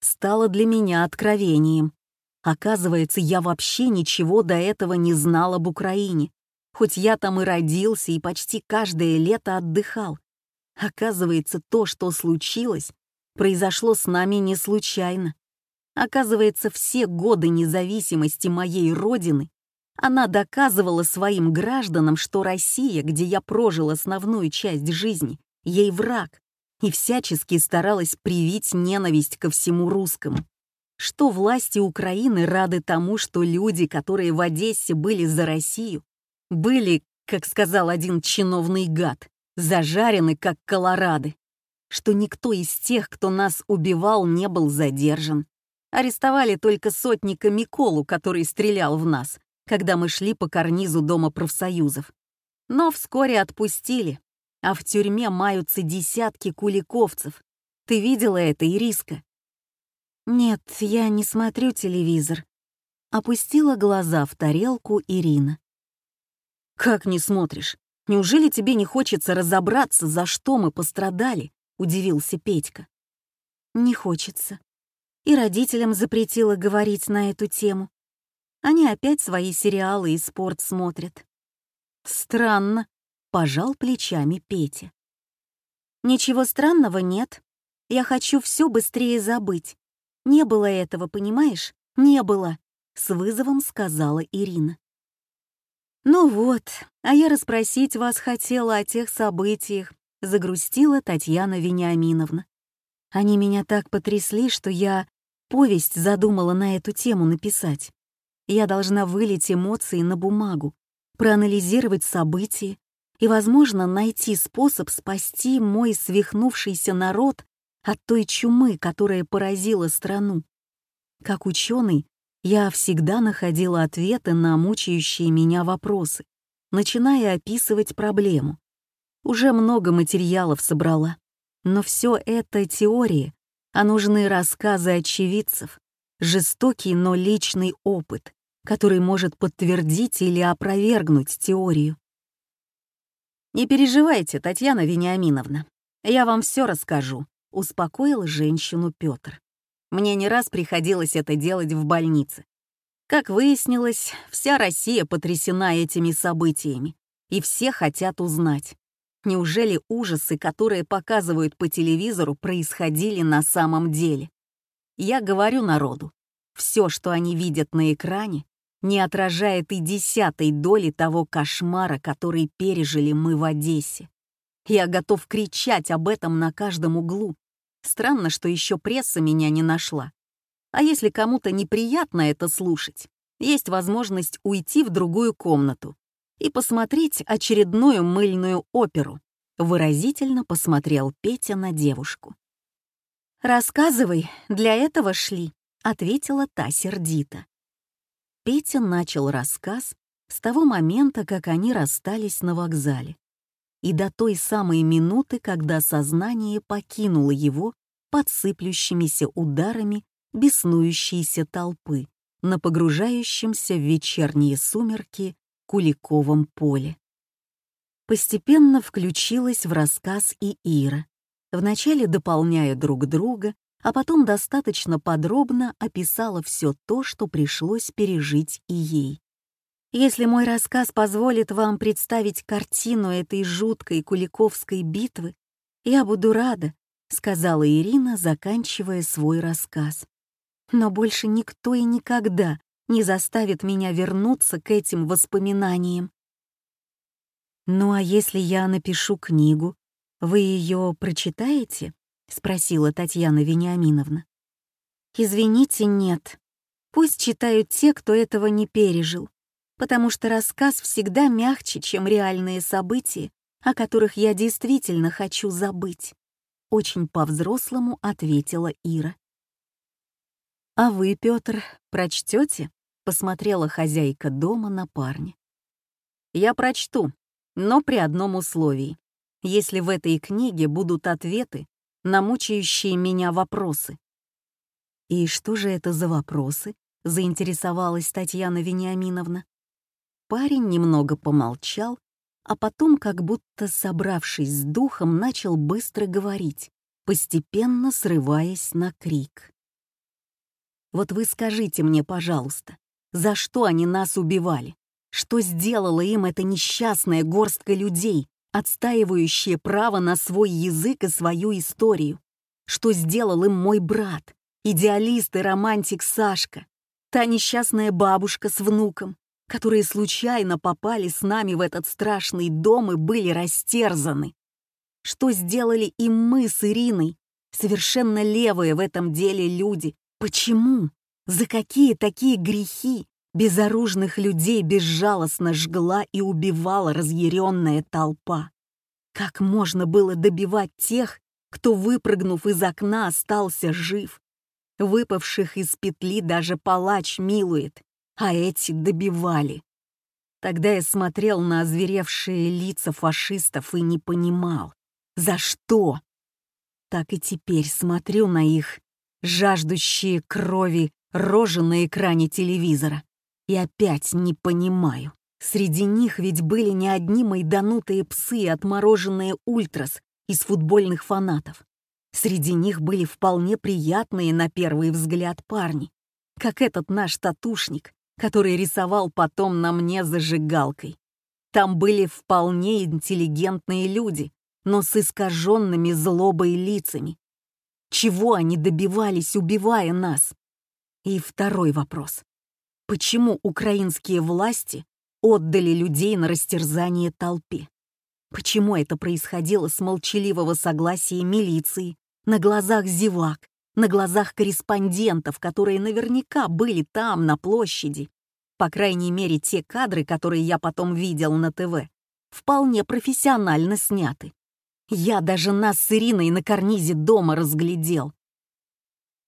стало для меня откровением. Оказывается, я вообще ничего до этого не знал об Украине, хоть я там и родился и почти каждое лето отдыхал. Оказывается, то, что случилось, произошло с нами не случайно. Оказывается, все годы независимости моей родины Она доказывала своим гражданам, что Россия, где я прожил основную часть жизни, ей враг, и всячески старалась привить ненависть ко всему русскому. Что власти Украины рады тому, что люди, которые в Одессе были за Россию, были, как сказал один чиновный гад, зажарены, как колорады. Что никто из тех, кто нас убивал, не был задержан. Арестовали только сотника Миколу, который стрелял в нас, когда мы шли по карнизу Дома профсоюзов. Но вскоре отпустили, а в тюрьме маются десятки куликовцев. Ты видела это, Ириска? Нет, я не смотрю телевизор. Опустила глаза в тарелку Ирина. Как не смотришь? Неужели тебе не хочется разобраться, за что мы пострадали? Удивился Петька. Не хочется. И родителям запретила говорить на эту тему. Они опять свои сериалы и спорт смотрят. Странно, пожал плечами Петя. Ничего странного нет. Я хочу все быстрее забыть. Не было этого, понимаешь? Не было, с вызовом сказала Ирина. Ну вот, а я расспросить вас хотела о тех событиях, загрустила Татьяна Вениаминовна. Они меня так потрясли, что я повесть задумала на эту тему написать. Я должна вылить эмоции на бумагу, проанализировать события и, возможно, найти способ спасти мой свихнувшийся народ от той чумы, которая поразила страну. Как ученый, я всегда находила ответы на мучающие меня вопросы, начиная описывать проблему. Уже много материалов собрала, но все это теории, а нужны рассказы очевидцев, жестокий, но личный опыт, который может подтвердить или опровергнуть теорию. «Не переживайте, Татьяна Вениаминовна, я вам все расскажу», — успокоил женщину Петр. Мне не раз приходилось это делать в больнице. Как выяснилось, вся Россия потрясена этими событиями, и все хотят узнать. Неужели ужасы, которые показывают по телевизору, происходили на самом деле? Я говорю народу, все, что они видят на экране, не отражает и десятой доли того кошмара, который пережили мы в Одессе. Я готов кричать об этом на каждом углу. Странно, что еще пресса меня не нашла. А если кому-то неприятно это слушать, есть возможность уйти в другую комнату и посмотреть очередную мыльную оперу. Выразительно посмотрел Петя на девушку. «Рассказывай, для этого шли», — ответила та сердито. Петя начал рассказ с того момента, как они расстались на вокзале, и до той самой минуты, когда сознание покинуло его под сыплющимися ударами беснующейся толпы на погружающемся в вечерние сумерки Куликовом поле. Постепенно включилась в рассказ и Ира, вначале дополняя друг друга, а потом достаточно подробно описала все то, что пришлось пережить и ей. Если мой рассказ позволит вам представить картину этой жуткой Куликовской битвы, я буду рада, сказала Ирина, заканчивая свой рассказ. Но больше никто и никогда не заставит меня вернуться к этим воспоминаниям. Ну а если я напишу книгу, вы ее прочитаете? — спросила Татьяна Вениаминовна. «Извините, нет. Пусть читают те, кто этого не пережил, потому что рассказ всегда мягче, чем реальные события, о которых я действительно хочу забыть», — очень по-взрослому ответила Ира. «А вы, Петр, прочтете?» — посмотрела хозяйка дома на парня. «Я прочту, но при одном условии. Если в этой книге будут ответы на мучающие меня вопросы. «И что же это за вопросы?» — заинтересовалась Татьяна Вениаминовна. Парень немного помолчал, а потом, как будто собравшись с духом, начал быстро говорить, постепенно срываясь на крик. «Вот вы скажите мне, пожалуйста, за что они нас убивали? Что сделала им эта несчастная горстка людей, отстаивающие право на свой язык и свою историю. Что сделал им мой брат, идеалист и романтик Сашка, та несчастная бабушка с внуком, которые случайно попали с нами в этот страшный дом и были растерзаны. Что сделали и мы с Ириной, совершенно левые в этом деле люди? Почему? За какие такие грехи безоружных людей безжалостно жгла и убивала разъяренная толпа? Как можно было добивать тех, кто, выпрыгнув из окна, остался жив? Выпавших из петли даже палач милует, а эти добивали. Тогда я смотрел на озверевшие лица фашистов и не понимал, за что. Так и теперь смотрю на их жаждущие крови рожи на экране телевизора и опять не понимаю. Среди них ведь были не одни майданутые псы и отмороженные ультрас из футбольных фанатов. Среди них были вполне приятные на первый взгляд парни, как этот наш татушник, который рисовал потом на мне зажигалкой. Там были вполне интеллигентные люди, но с искаженными злобой лицами. Чего они добивались, убивая нас? И второй вопрос. Почему украинские власти отдали людей на растерзание толпе? Почему это происходило с молчаливого согласия милиции, на глазах зевак, на глазах корреспондентов, которые наверняка были там, на площади. По крайней мере, те кадры, которые я потом видел на ТВ, вполне профессионально сняты. Я даже нас с Ириной на карнизе дома разглядел.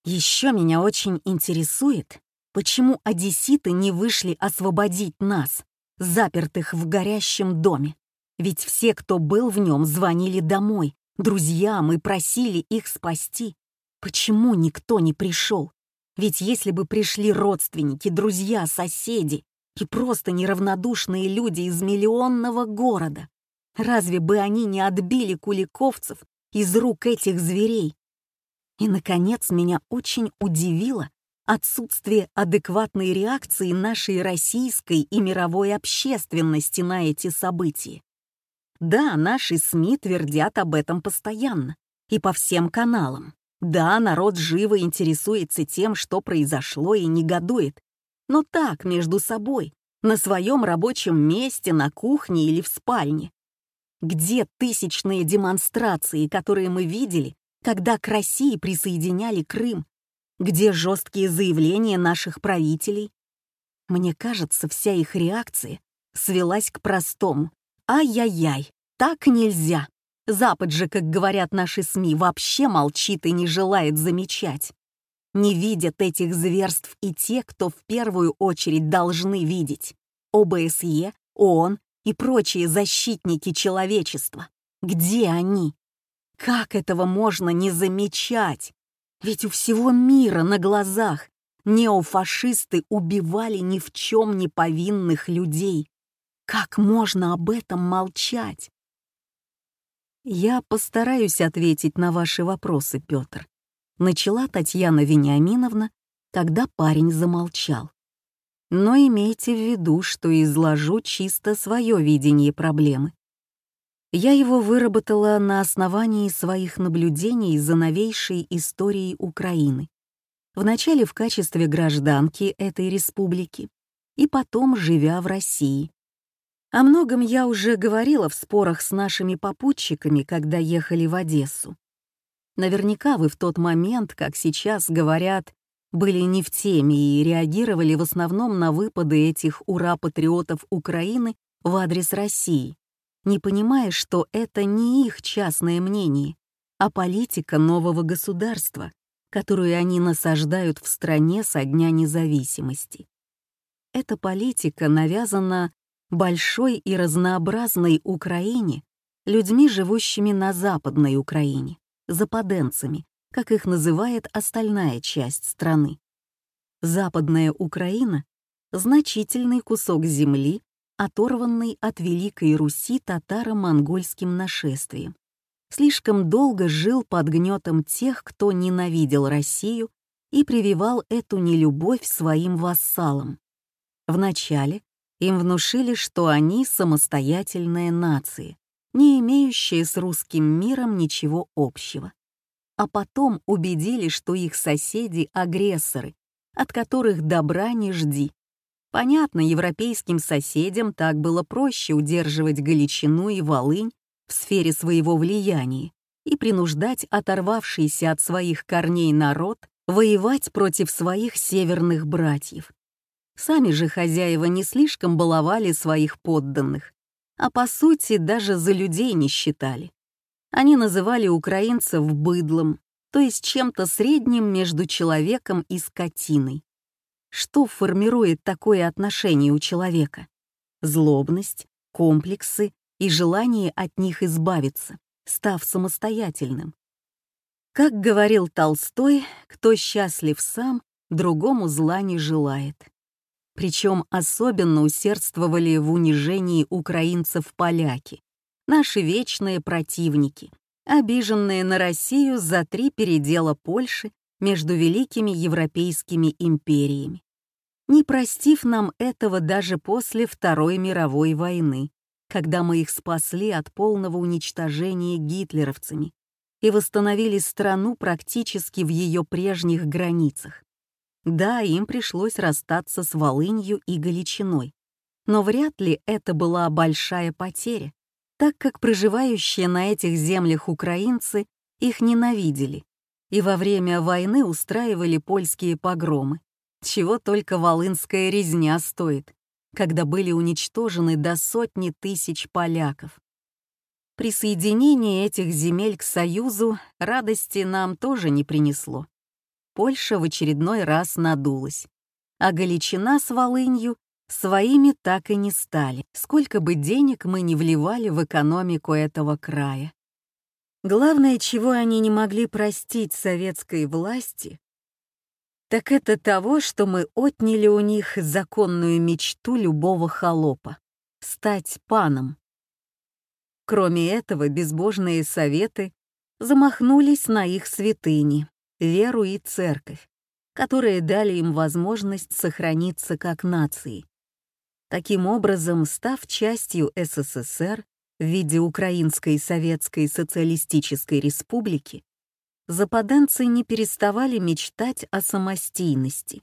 Еще меня очень интересует, почему одесситы не вышли освободить нас, запертых в горящем доме. Ведь все, кто был в нем, звонили домой, друзьям и просили их спасти. Почему никто не пришел? Ведь если бы пришли родственники, друзья, соседи и просто неравнодушные люди из миллионного города, разве бы они не отбили куликовцев из рук этих зверей? И, наконец, меня очень удивило отсутствие адекватной реакции нашей российской и мировой общественности на эти события. Да, наши СМИ твердят об этом постоянно и по всем каналам. Да, народ живо интересуется тем, что произошло и негодует. Но так, между собой, на своем рабочем месте, на кухне или в спальне. Где тысячные демонстрации, которые мы видели, когда к России присоединяли Крым? Где жесткие заявления наших правителей? Мне кажется, вся их реакция свелась к простому «Ай-яй-яй, так нельзя!» Запад же, как говорят наши СМИ, вообще молчит и не желает замечать. Не видят этих зверств и те, кто в первую очередь должны видеть. ОБСЕ, ООН и прочие защитники человечества. Где они? Как этого можно не замечать? Ведь у всего мира на глазах неофашисты убивали ни в чем не повинных людей. Как можно об этом молчать? «Я постараюсь ответить на ваши вопросы, Петр», — начала Татьяна Вениаминовна, когда парень замолчал. «Но имейте в виду, что изложу чисто свое видение проблемы. Я его выработала на основании своих наблюдений за новейшей историей Украины, вначале в качестве гражданки этой республики и потом живя в России. О многом я уже говорила в спорах с нашими попутчиками, когда ехали в Одессу. Наверняка вы в тот момент, как сейчас говорят, были не в теме и реагировали в основном на выпады этих ура-патриотов Украины в адрес России, не понимая, что это не их частное мнение, а политика нового государства, которую они насаждают в стране со дня независимости. Эта политика навязана большой и разнообразной Украине людьми, живущими на Западной Украине, западенцами, как их называет остальная часть страны. Западная Украина — значительный кусок земли, оторванный от Великой Руси татаро-монгольским нашествием. Слишком долго жил под гнетом тех, кто ненавидел Россию и прививал эту нелюбовь своим вассалам. Вначале им внушили, что они самостоятельная нация, не имеющая с русским миром ничего общего. А потом убедили, что их соседи — агрессоры, от которых добра не жди. Понятно, европейским соседям так было проще удерживать Галичину и Волынь в сфере своего влияния и принуждать оторвавшийся от своих корней народ воевать против своих северных братьев. Сами же хозяева не слишком баловали своих подданных, а по сути даже за людей не считали. Они называли украинцев быдлом, то есть чем-то средним между человеком и скотиной. Что формирует такое отношение у человека? Злобность, комплексы и желание от них избавиться, став самостоятельным. Как говорил Толстой, кто счастлив сам, другому зла не желает. Причем особенно усердствовали в унижении украинцев поляки, наши вечные противники, обиженные на Россию за три передела Польши между великими европейскими империями, не простив нам этого даже после Второй мировой войны, когда мы их спасли от полного уничтожения гитлеровцами и восстановили страну практически в ее прежних границах. Да, им пришлось расстаться с Волынью и Галичиной, но вряд ли это была большая потеря, так как проживающие на этих землях украинцы их ненавидели и во время войны устраивали польские погромы, чего только волынская резня стоит, когда были уничтожены до сотни тысяч поляков. Присоединение этих земель к Союзу радости нам тоже не принесло. Польша в очередной раз надулась, а Галичина с Волынью своими так и не стали, сколько бы денег мы не вливали в экономику этого края. Главное, чего они не могли простить советской власти, так это того, что мы отняли у них законную мечту любого холопа — стать паном. Кроме этого, безбожные советы замахнулись на их святыни, веру и церковь, которые дали им возможность сохраниться как нации. Таким образом, став частью СССР в виде Украинской Советской Социалистической Республики, западенцы не переставали мечтать о самостийности.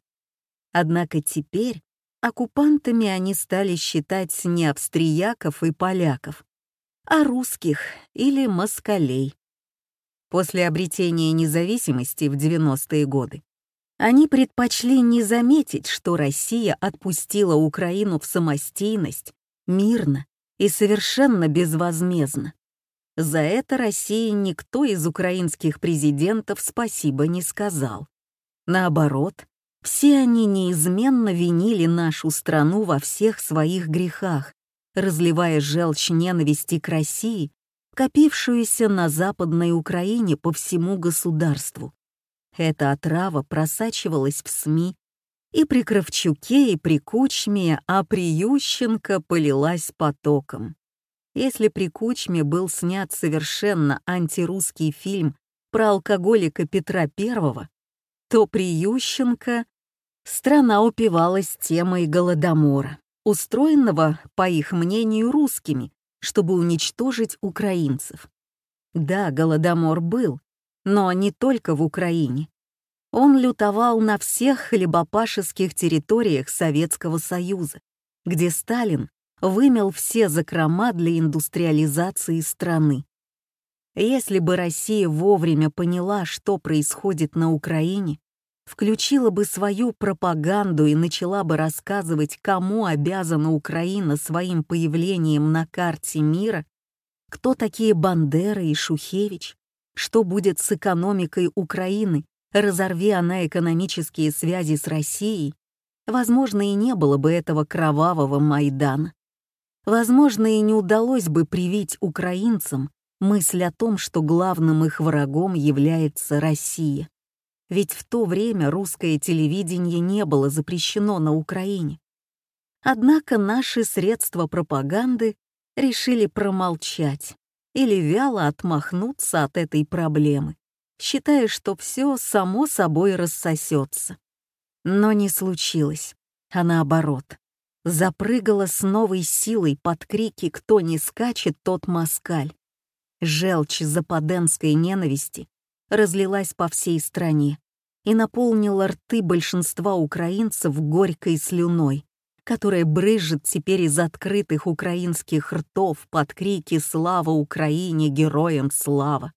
Однако теперь оккупантами они стали считать не австрияков и поляков, а русских или москалей. После обретения независимости в 90-е годы они предпочли не заметить, что Россия отпустила Украину в самостийность мирно и совершенно безвозмездно. За это России никто из украинских президентов спасибо не сказал. Наоборот, все они неизменно винили нашу страну во всех своих грехах, разливая желчь ненависти к России, копившуюся на Западной Украине по всему государству. Эта отрава просачивалась в СМИ, и при Кравчуке, и при Кучме, а при Ющенко полилась потоком. Если при Кучме был снят совершенно антирусский фильм про алкоголика Петра I, то при Ющенко страна упивалась темой Голодомора, устроенного, по их мнению, русскими, чтобы уничтожить украинцев. Да, Голодомор был, но не только в Украине. Он лютовал на всех хлебопашеских территориях Советского Союза, где Сталин вымел все закрома для индустриализации страны. Если бы Россия вовремя поняла, что происходит на Украине, включила бы свою пропаганду и начала бы рассказывать, кому обязана Украина своим появлением на карте мира, кто такие Бандера и Шухевич, что будет с экономикой Украины, разорви она экономические связи с Россией, возможно, и не было бы этого кровавого Майдана. Возможно, и не удалось бы привить украинцам мысль о том, что главным их врагом является Россия. Ведь в то время русское телевидение не было запрещено на Украине. Однако наши средства пропаганды решили промолчать или вяло отмахнуться от этой проблемы, считая, что все само собой рассосется. Но не случилось, а наоборот. Запрыгала с новой силой под крики «Кто не скачет, тот москаль». Желчь западенской ненависти разлилась по всей стране и наполнила рты большинства украинцев горькой слюной, которая брызжет теперь из открытых украинских ртов под крики «Слава Украине! Героям слава!»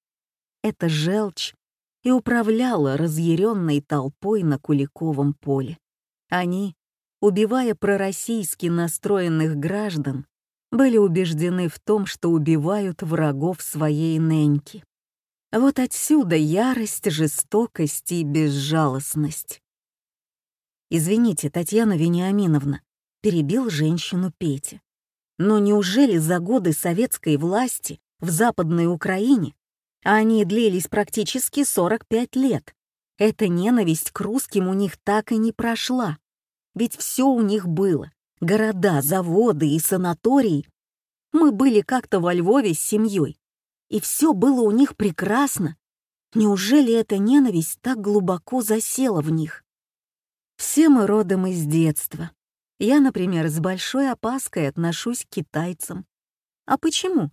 Эта желчь и управляла разъяренной толпой на Куликовом поле. Они, убивая пророссийски настроенных граждан, были убеждены в том, что убивают врагов своей неньки. Вот отсюда ярость, жестокость и безжалостность. «Извините, Татьяна Вениаминовна», — перебил женщину Петя. «Но неужели за годы советской власти в Западной Украине, а они длились практически 45 лет, эта ненависть к русским у них так и не прошла? Ведь все у них было — города, заводы и санатории. Мы были как-то во Львове с семьей, и все было у них прекрасно. Неужели эта ненависть так глубоко засела в них? Все мы родом из детства. Я, например, с большой опаской отношусь к китайцам. А почему?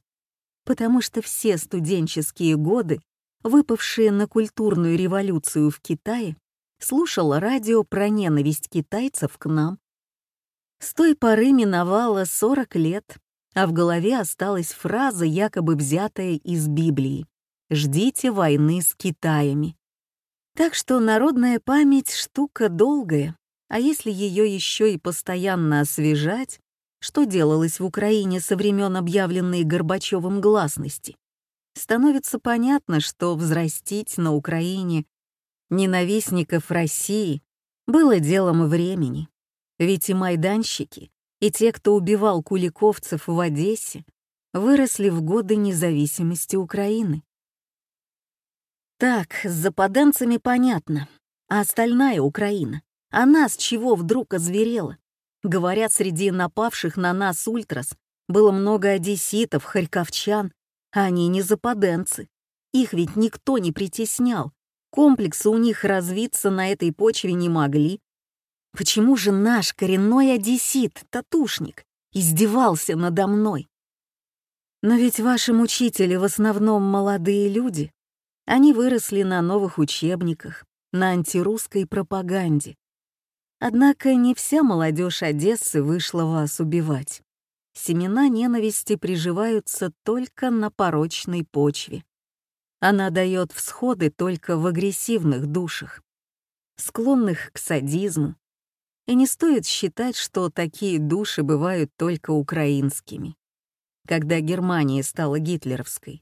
Потому что все студенческие годы, выпавшие на культурную революцию в Китае, слушала радио про ненависть китайцев к нам. С той поры миновало 40 лет, а в голове осталась фраза, якобы взятая из Библии «Ждите войны с Китаями». Так что народная память — штука долгая, а если ее еще и постоянно освежать, что делалось в Украине со времен объявленной Горбачевым гласности, становится понятно, что взрастить на Украине ненавистников России было делом времени. Ведь и майданщики, и те, кто убивал куликовцев в Одессе, выросли в годы независимости Украины. Так, с западенцами понятно. А остальная Украина? Она с чего вдруг озверела? Говорят, среди напавших на нас ультрас было много одесситов, харьковчан, а они не западенцы. Их ведь никто не притеснял. Комплексы у них развиться на этой почве не могли. Почему же наш коренной одессит, татушник, издевался надо мной? Но ведь ваши мучители в основном молодые люди, они выросли на новых учебниках, на антирусской пропаганде. Однако не вся молодежь Одессы вышла вас убивать. Семена ненависти приживаются только на порочной почве. Она дает всходы только в агрессивных душах, склонных к садизму. И не стоит считать, что такие души бывают только украинскими. Когда Германия стала гитлеровской,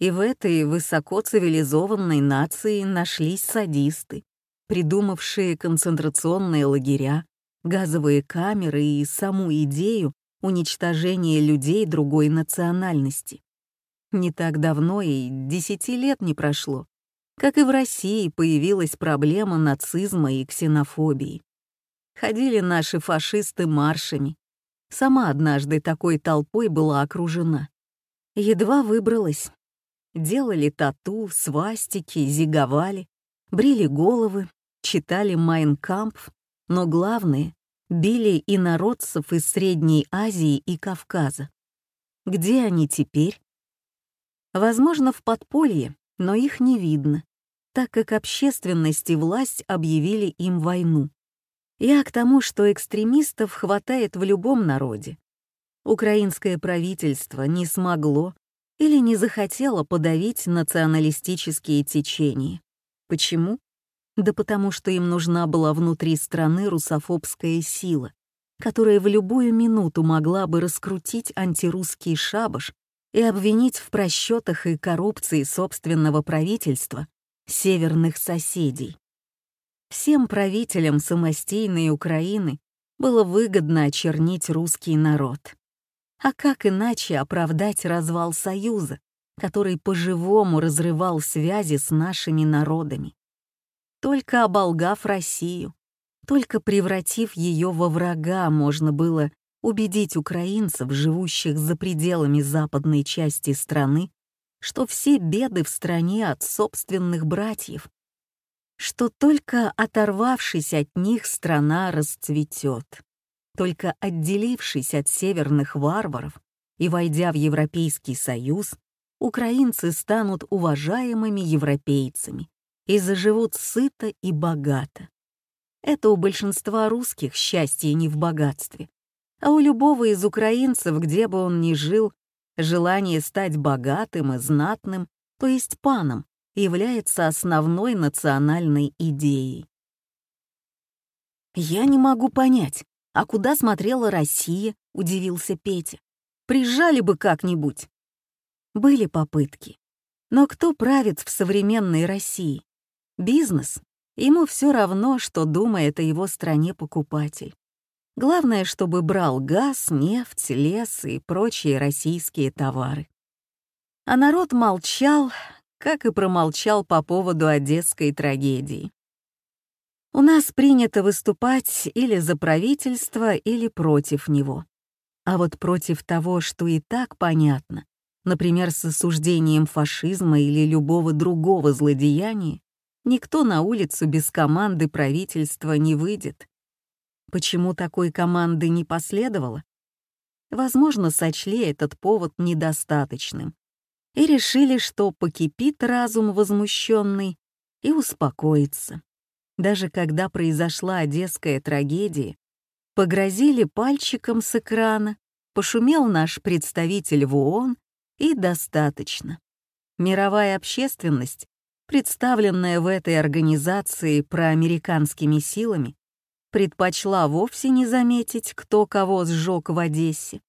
и в этой высоко цивилизованной нации нашлись садисты, придумавшие концентрационные лагеря, газовые камеры и саму идею уничтожения людей другой национальности. Не так давно и десяти лет не прошло, как и в России появилась проблема нацизма и ксенофобии. Ходили наши фашисты маршами. Сама однажды такой толпой была окружена. Едва выбралась, делали тату, свастики, зиговали, брили головы, читали «Майнкампф», но главное — били инородцев из Средней Азии и Кавказа. Где они теперь? Возможно, в подполье, но их не видно, так как общественность и власть объявили им войну. Я к тому, что экстремистов хватает в любом народе. Украинское правительство не смогло или не захотела подавить националистические течения. Почему? Да потому что им нужна была внутри страны русофобская сила, которая в любую минуту могла бы раскрутить антирусский шабаш и обвинить в просчетах и коррупции собственного правительства северных соседей. Всем правителям самостийной Украины было выгодно очернить русский народ. А как иначе оправдать развал Союза, который по-живому разрывал связи с нашими народами? Только оболгав Россию, только превратив ее во врага, можно было убедить украинцев, живущих за пределами западной части страны, что все беды в стране от собственных братьев, что только оторвавшись от них страна расцветет. Только отделившись от северных варваров и войдя в Европейский Союз, украинцы станут уважаемыми европейцами и заживут сыто и богато. Это у большинства русских счастье не в богатстве. А у любого из украинцев, где бы он ни жил, желание стать богатым и знатным, то есть паном, является основной национальной идеей. «Я не могу понять, а куда смотрела Россия?» — удивился Петя. «Приезжали бы как-нибудь». Были попытки. Но кто правит в современной России? Бизнес. Ему все равно, что думает о его стране покупатель. Главное, чтобы брал газ, нефть, лес и прочие российские товары. А народ молчал, как и промолчал по поводу одесской трагедии. У нас принято выступать или за правительство, или против него. А вот против того, что и так понятно, например, с осуждением фашизма или любого другого злодеяния, никто на улицу без команды правительства не выйдет. Почему такой команды не последовало? Возможно, сочли этот повод недостаточным и решили, что покипит разум возмущенный и успокоится даже когда произошла одесская трагедия, погрозили пальчиком с экрана, пошумел наш представитель в ООН, и достаточно. Мировая общественность, представленная в этой организации проамериканскими силами, предпочла вовсе не заметить, кто кого сжег в Одессе.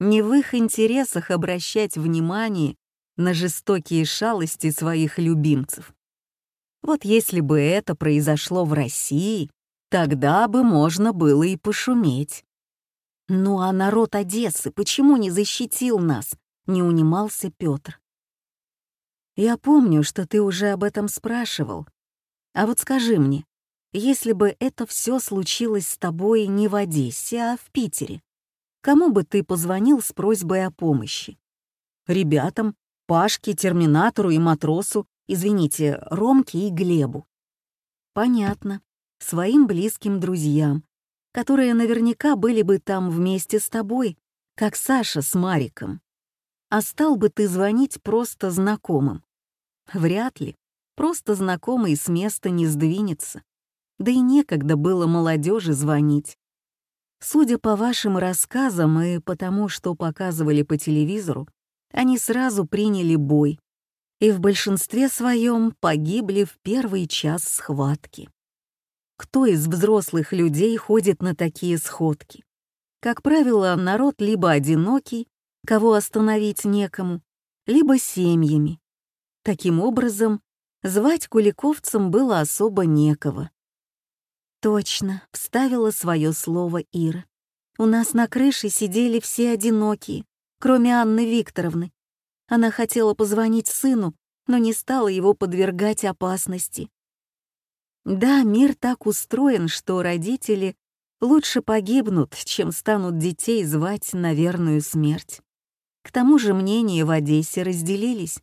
Не в их интересах обращать внимание на жестокие шалости своих любимцев. Вот если бы это произошло в России, тогда бы можно было и пошуметь. «Ну а народ Одессы почему не защитил нас?» — не унимался Петр. «Я помню, что ты уже об этом спрашивал. А вот скажи мне, если бы это все случилось с тобой не в Одессе, а в Питере, кому бы ты позвонил с просьбой о помощи? Ребятам, Пашке, Терминатору и Матросу извините, Ромке и Глебу. Понятно, своим близким друзьям, которые наверняка были бы там вместе с тобой, как Саша с Мариком. А стал бы ты звонить просто знакомым? Вряд ли. Просто знакомый с места не сдвинется. Да и некогда было молодежи звонить. Судя по вашим рассказам и потому, что показывали по телевизору, они сразу приняли бой и в большинстве своем погибли в первый час схватки. Кто из взрослых людей ходит на такие сходки? Как правило, народ либо одинокий, кого остановить некому, либо семьями. Таким образом, звать куликовцам было особо некого. «Точно», — вставила свое слово Ира. «У нас на крыше сидели все одинокие, кроме Анны Викторовны, она хотела позвонить сыну, но не стала его подвергать опасности. Да, мир так устроен, что родители лучше погибнут, чем станут детей звать на верную смерть. К тому же мнения в Одессе разделились.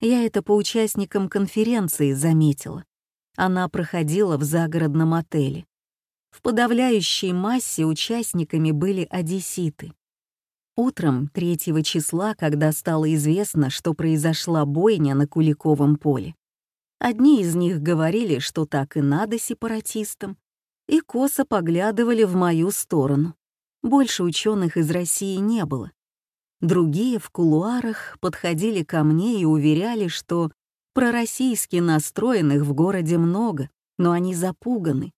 Я это по участникам конференции заметила. Она проходила в загородном отеле. В подавляющей массе участниками были одесситы. Утром 3 числа, когда стало известно, что произошла бойня на Куликовом поле, одни из них говорили, что так и надо сепаратистам, и косо поглядывали в мою сторону. Больше ученых из России не было. Другие в кулуарах подходили ко мне и уверяли, что пророссийски настроенных в городе много, но они запуганы,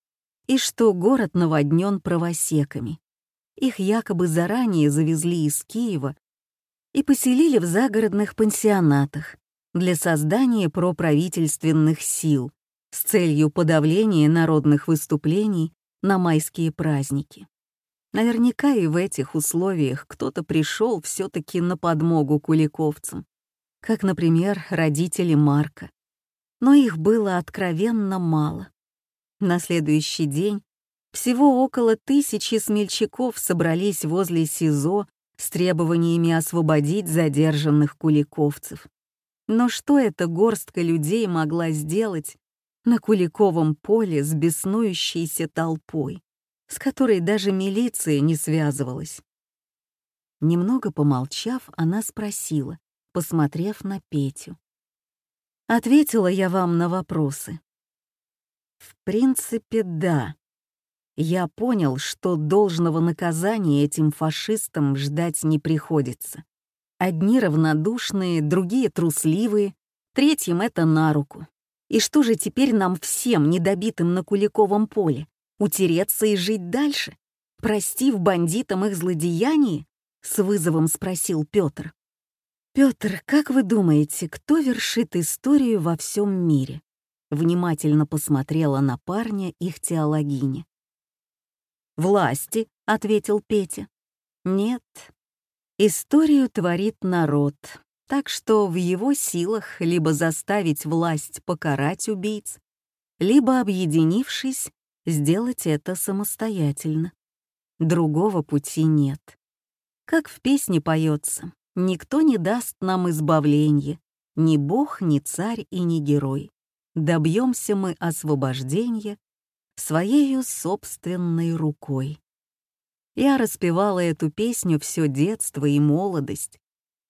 и что город наводнен правосеками. Их якобы заранее завезли из Киева и поселили в загородных пансионатах для создания проправительственных сил с целью подавления народных выступлений на майские праздники. Наверняка и в этих условиях кто-то пришел все-таки на подмогу куликовцам, как, например, родители Марка. Но их было откровенно мало. На следующий день всего около тысячи смельчаков собрались возле СИЗО с требованиями освободить задержанных куликовцев. Но что эта горстка людей могла сделать на Куликовом поле с беснующейся толпой, с которой даже милиция не связывалась? Немного помолчав, она спросила, посмотрев на Петю. «Ответила я вам на вопросы?» «В принципе, да», Я понял, что должного наказания этим фашистам ждать не приходится. Одни равнодушные, другие трусливые, третьим это на руку. И что же теперь нам всем, недобитым на Куликовом поле, утереться и жить дальше, простив бандитам их злодеяние? С вызовом спросил Петр. Петр, как вы думаете, кто вершит историю во всем мире? Внимательно посмотрела на парня их теологиня. «Власти», — ответил Петя. «Нет, историю творит народ, так что в его силах либо заставить власть покарать убийц, либо, объединившись, сделать это самостоятельно. Другого пути нет. Как в песне поется, никто не даст нам избавления, ни бог, ни царь и ни герой. Добьемся мы освобождения своею собственной рукой. Я распевала эту песню все детство и молодость,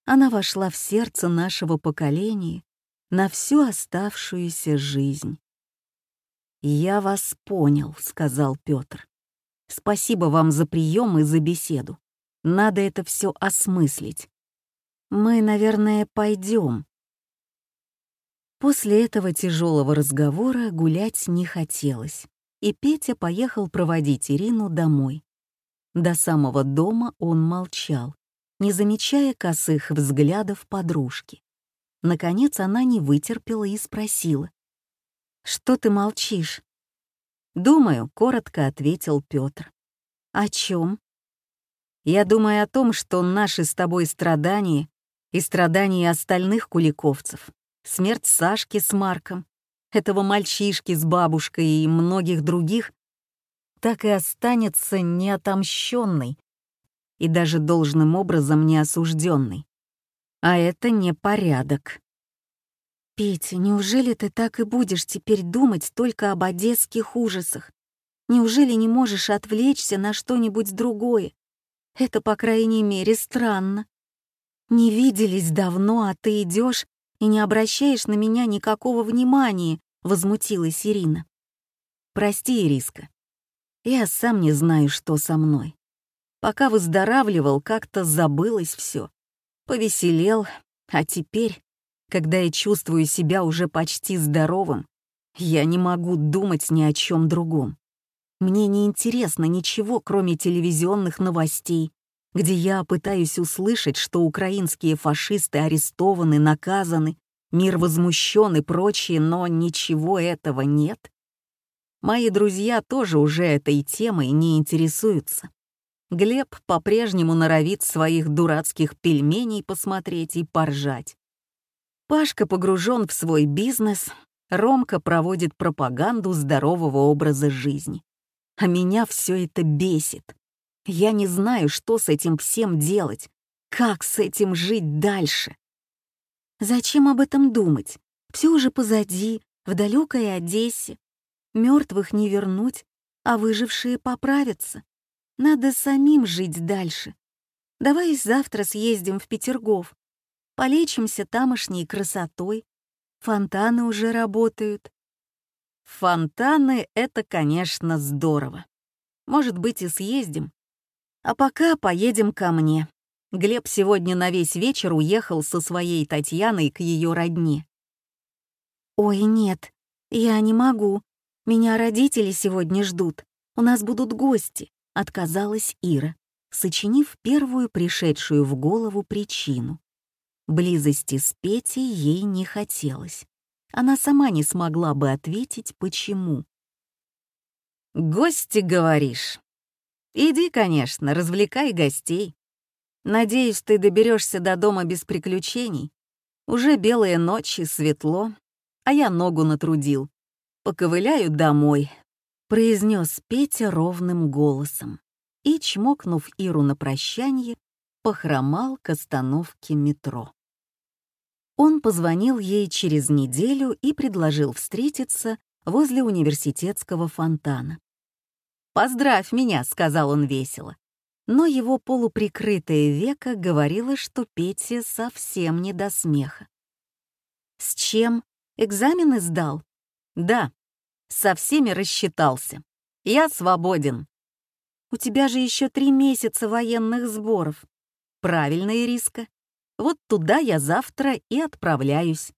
она вошла в сердце нашего поколения на всю оставшуюся жизнь. «Я вас понял», — сказал Петр. «Спасибо вам за прием и за беседу. Надо это все осмыслить. Мы, наверное, пойдем». После этого тяжелого разговора гулять не хотелось, и Петя поехал проводить Ирину домой. До самого дома он молчал, не замечая косых взглядов подружки. Наконец она не вытерпела и спросила. «Что ты молчишь?» «Думаю», — коротко ответил Петр. «О чем?» «Я думаю о том, что наши с тобой страдания и страдания остальных куликовцев, смерть Сашки с Марком, этого мальчишки с бабушкой и многих других, так и останется неотомщенной и даже должным образом не осужденный. А это не порядок. «Петя, неужели ты так и будешь теперь думать только об одесских ужасах? Неужели не можешь отвлечься на что-нибудь другое? Это, по крайней мере, странно. Не виделись давно, а ты идешь и не обращаешь на меня никакого внимания», — возмутилась Ирина. «Прости, Ириска. Я сам не знаю, что со мной. Пока выздоравливал, как-то забылось все. Повеселел, а теперь, когда я чувствую себя уже почти здоровым, я не могу думать ни о чем другом. Мне не интересно ничего, кроме телевизионных новостей, где я пытаюсь услышать, что украинские фашисты арестованы, наказаны, мир возмущен и прочее, но ничего этого нет. Мои друзья тоже уже этой темой не интересуются. Глеб по-прежнему норовит своих дурацких пельменей посмотреть и поржать. Пашка погружен в свой бизнес, Ромка проводит пропаганду здорового образа жизни. А меня все это бесит. Я не знаю, что с этим всем делать, как с этим жить дальше. Зачем об этом думать? Все уже позади, в далекой Одессе. Мертвых не вернуть, а выжившие поправятся. Надо самим жить дальше. Давай завтра съездим в Петергоф. Полечимся тамошней красотой. Фонтаны уже работают. Фонтаны — это, конечно, здорово. Может быть, и съездим. А пока поедем ко мне. Глеб сегодня на весь вечер уехал со своей Татьяной к ее родне. «Ой, нет, я не могу. Меня родители сегодня ждут. У нас будут гости. Отказалась Ира, сочинив первую пришедшую в голову причину. Близости с Петей ей не хотелось. Она сама не смогла бы ответить, почему. «Гости, говоришь? Иди, конечно, развлекай гостей. Надеюсь, ты доберешься до дома без приключений. Уже белые ночи, светло, а я ногу натрудил. Поковыляю домой, произнес Петя ровным голосом и, чмокнув Иру на прощание, похромал к остановке метро. Он позвонил ей через неделю и предложил встретиться возле университетского фонтана. «Поздравь меня», — сказал он весело. Но его полуприкрытое веко говорило, что Пете совсем не до смеха. «С чем? Экзамены сдал?» «Да», со всеми рассчитался. Я свободен. У тебя же еще три месяца военных сборов. Правильно, Ириска. Вот туда я завтра и отправляюсь.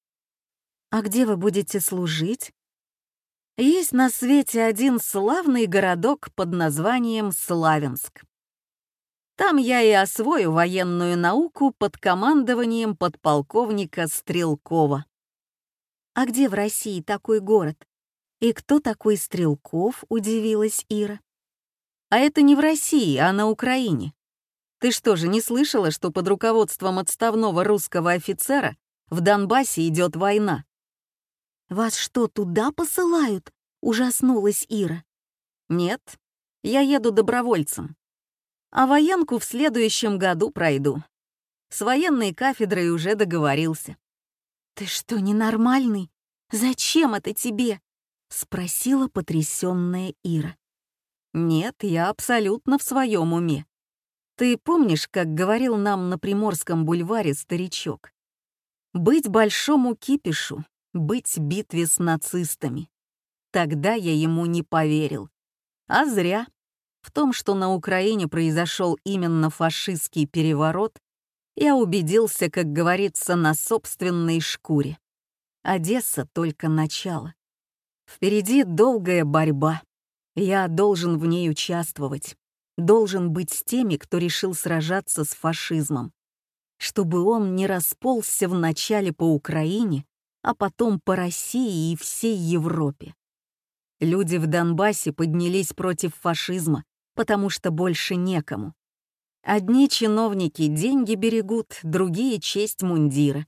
А где вы будете служить? Есть на свете один славный городок под названием Славянск. Там я и освою военную науку под командованием подполковника Стрелкова. А где в России такой город? И кто такой Стрелков, удивилась Ира. А это не в России, а на Украине. Ты что же не слышала, что под руководством отставного русского офицера в Донбассе идет война? «Вас что, туда посылают?» — ужаснулась Ира. «Нет, я еду добровольцем. А военку в следующем году пройду. С военной кафедрой уже договорился». «Ты что, ненормальный? Зачем это тебе?» — спросила потрясённая Ира. «Нет, я абсолютно в своем уме. Ты помнишь, как говорил нам на Приморском бульваре старичок? Быть большому кипишу быть битве с нацистами. Тогда я ему не поверил. А зря. В том, что на Украине произошел именно фашистский переворот, я убедился, как говорится, на собственной шкуре. Одесса — только начало. Впереди долгая борьба. Я должен в ней участвовать. Должен быть с теми, кто решил сражаться с фашизмом. Чтобы он не расползся вначале по Украине, а потом по России и всей Европе. Люди в Донбассе поднялись против фашизма, потому что больше некому. Одни чиновники деньги берегут, другие — честь мундира.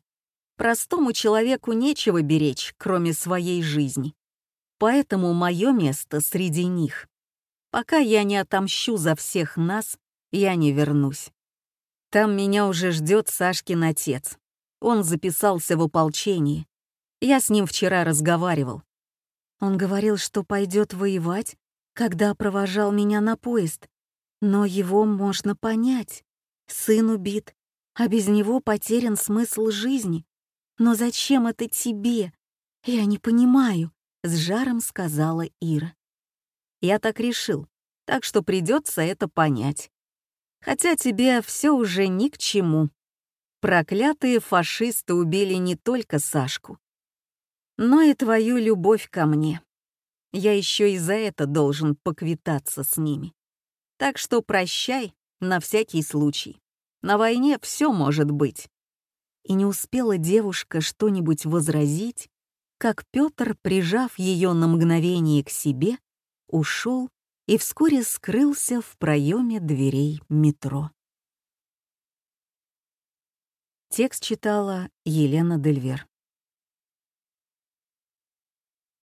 Простому человеку нечего беречь, кроме своей жизни. Поэтому мое место среди них. Пока я не отомщу за всех нас, я не вернусь. Там меня уже ждет Сашкин отец. Он записался в ополчение, я с ним вчера разговаривал. Он говорил, что пойдет воевать, когда провожал меня на поезд. Но его можно понять. Сын убит, а без него потерян смысл жизни. Но зачем это тебе? Я не понимаю, с жаром сказала Ира. Я так решил, так что придется это понять. Хотя тебе все уже ни к чему. Проклятые фашисты убили не только Сашку но и твою любовь ко мне. Я еще и за это должен поквитаться с ними. Так что прощай на всякий случай. На войне все может быть. И не успела девушка что-нибудь возразить, как Петр, прижав ее на мгновение к себе, ушел и вскоре скрылся в проеме дверей метро. Текст читала Елена Дельвер.